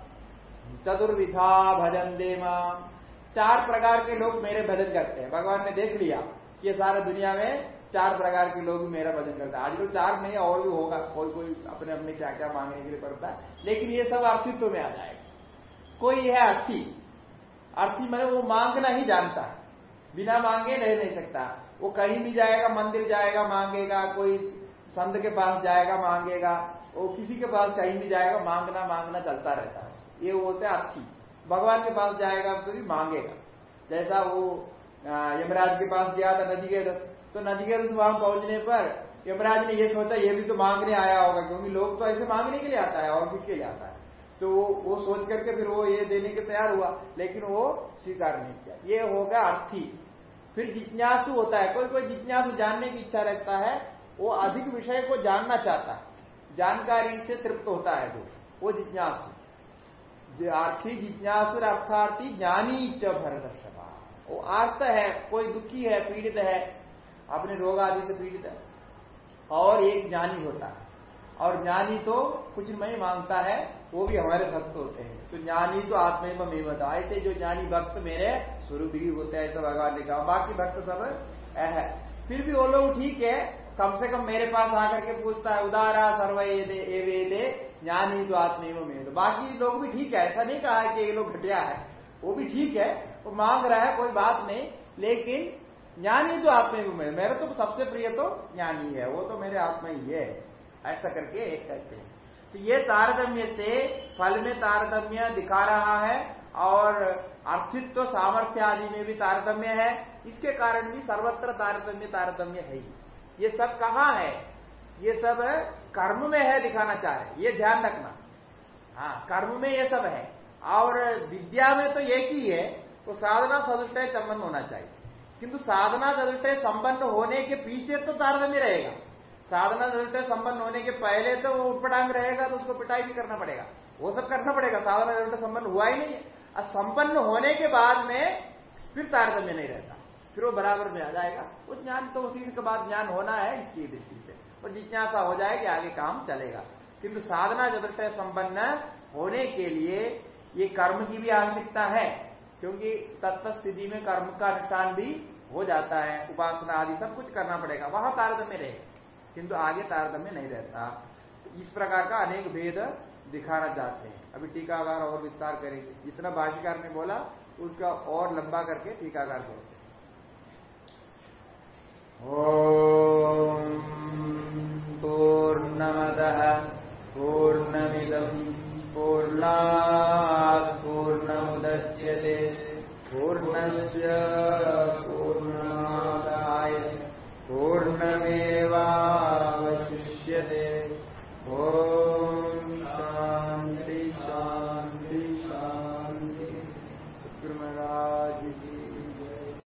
चतुर्विधा भजन देमा। चार प्रकार के लोग मेरे भजन करते हैं। भगवान ने देख लिया कि ये सारा दुनिया में चार प्रकार के लोग मेरा भजन करते हैं। आज लोग चार नहीं, और भी होगा। कोई कोई अपने अपने क्या क्या मांगने के लिए पड़ता है। लेकिन ये सब अर्थित्व में आ जाएगा। कोई है अर्थी? अर्थी मैंने वो मांगना ही जानता है। बिना मांगे रह नहीं सकता। वो कहीं भी जाएगा, मंदिर जाएगा, मांगेगा, कोई संत के पास जाएगा, मांगेगा, वो किसी के पास कहीं भी जाएगा, मांगना मांगना चलता रहता है। ये बोलते हैं अर्थी। भगवान के पास जाएगा तो भी मांगेगा। जैसा वो यमराज के पास गया था नदी के रस तो नदी के रस वहाँ पहुँचने पर यमराज ने ये सोचा, ये भी तो मांगने आया होगा, क्योंकि लोग तो ऐसे मांगने के लिए आता है, और किसके लिए आता है? तो वो वो सोच करके फिर वो ये देने के तैयार हुआ, लेकिन वो स्वीकार नहीं किया। ये होगा अर्थी। फिर जिज्ञासु होता है। कोई कोई जिज्ञासु जानने की इच्छा रखता है, वो अधिक विषय को जानना चाहता है। जानकारी से तृप्त होता है जो वो जिज्ञासु। आर्थी जिज्ञासु अर्थार्थी ज्ञानी च भरत वो आर्त है, कोई दुखी है, पीड़ित है, अपने रोग आदि से पीड़ित है, और एक ज्ञानी होता है। और ज्ञानी तो कुछ नहीं माँगता है, वो भी हमारे भक्त होते हैं। तो ज्ञानी तो आत्मा में बता ऐसे जो ज्ञानी भक्त मेरे स्वरूप ही होते हैं, ऐसा भगवान ने कहा। बाकी भक्त सब है। फिर भी वो लोग ठीक है, कम से कम मेरे पास आकर के पूछता है, उदारा सर्व वेदे ज्ञानी तो आत्मेव में तो बाकी लोग भी ठीक है, ऐसा नहीं कहा है कि ये लोग घटिया है। वो भी ठीक है, वो मांग रहा है, कोई बात नहीं, लेकिन ज्ञानी जो आत्मा में मेरे तो सबसे प्रिय तो ज्ञानी है, वो तो मेरे आत्मा ही है। ऐसा करके एक कहते हैं। तो ये तारतम्य से फल में तारतम्य दिखा रहा है, और अर्थित्व सामर्थ्य आदि में भी तारतम्य है। इसके कारण भी सर्वत्र तारतम्य तारतम्य है ही। ये सब कहा है? ये सब कर्म में है दिखाना चाह रहे ये ध्यान रखना। हाँ कर्म में ये सब है। और विद्या में तो एक ही है तो साधना सदुष्टय संबंध होना चाहिए। किंतु साधना सदुष्टय संबंध होने के पीछे तो तारतम्य रहेगा। साधना सदुष्टय संबंध होने के पहले तो वो उठपटांग रहेगा तो उसको पिटाई भी करना पड़ेगा। वो सब करना पड़ेगा। साधना सदुष्टय संबंध हुआ ही नहीं है। संपन्न होने के बाद में फिर तारतम्य नहीं रहता। फिर वो बराबर में आ जाएगा। वो ज्ञान तो उसी के बाद ज्ञान होना है इसकी दृष्टि से। और जिज्ञासा हो जाएगी, आगे काम चलेगा। किंतु साधना चतुष्टय संपन्न होने के लिए ये कर्म की भी आवश्यकता है, क्योंकि तत्व स्थिति में कर्म का अनुष्ठान भी हो जाता है। उपासना आदि सब कुछ करना पड़ेगा। वहाँ तारतम्य रहे। किंतु आगे तारतम्य नहीं रहता। तो इस प्रकार का अनेक भेद दिखाना चाहते हैं। अभी टीकाकार और विस्तार करेंगे। जितना भाष्यकार ने बोला, उसका और लंबा करके टीकाकार बोलते ओम पूर्णमद पूर्णमिदम पूर्णा पूर्णमुदच्यते। पूर्णस्य पूर्णादाय पूर्णमेवावशिष्यते। ओम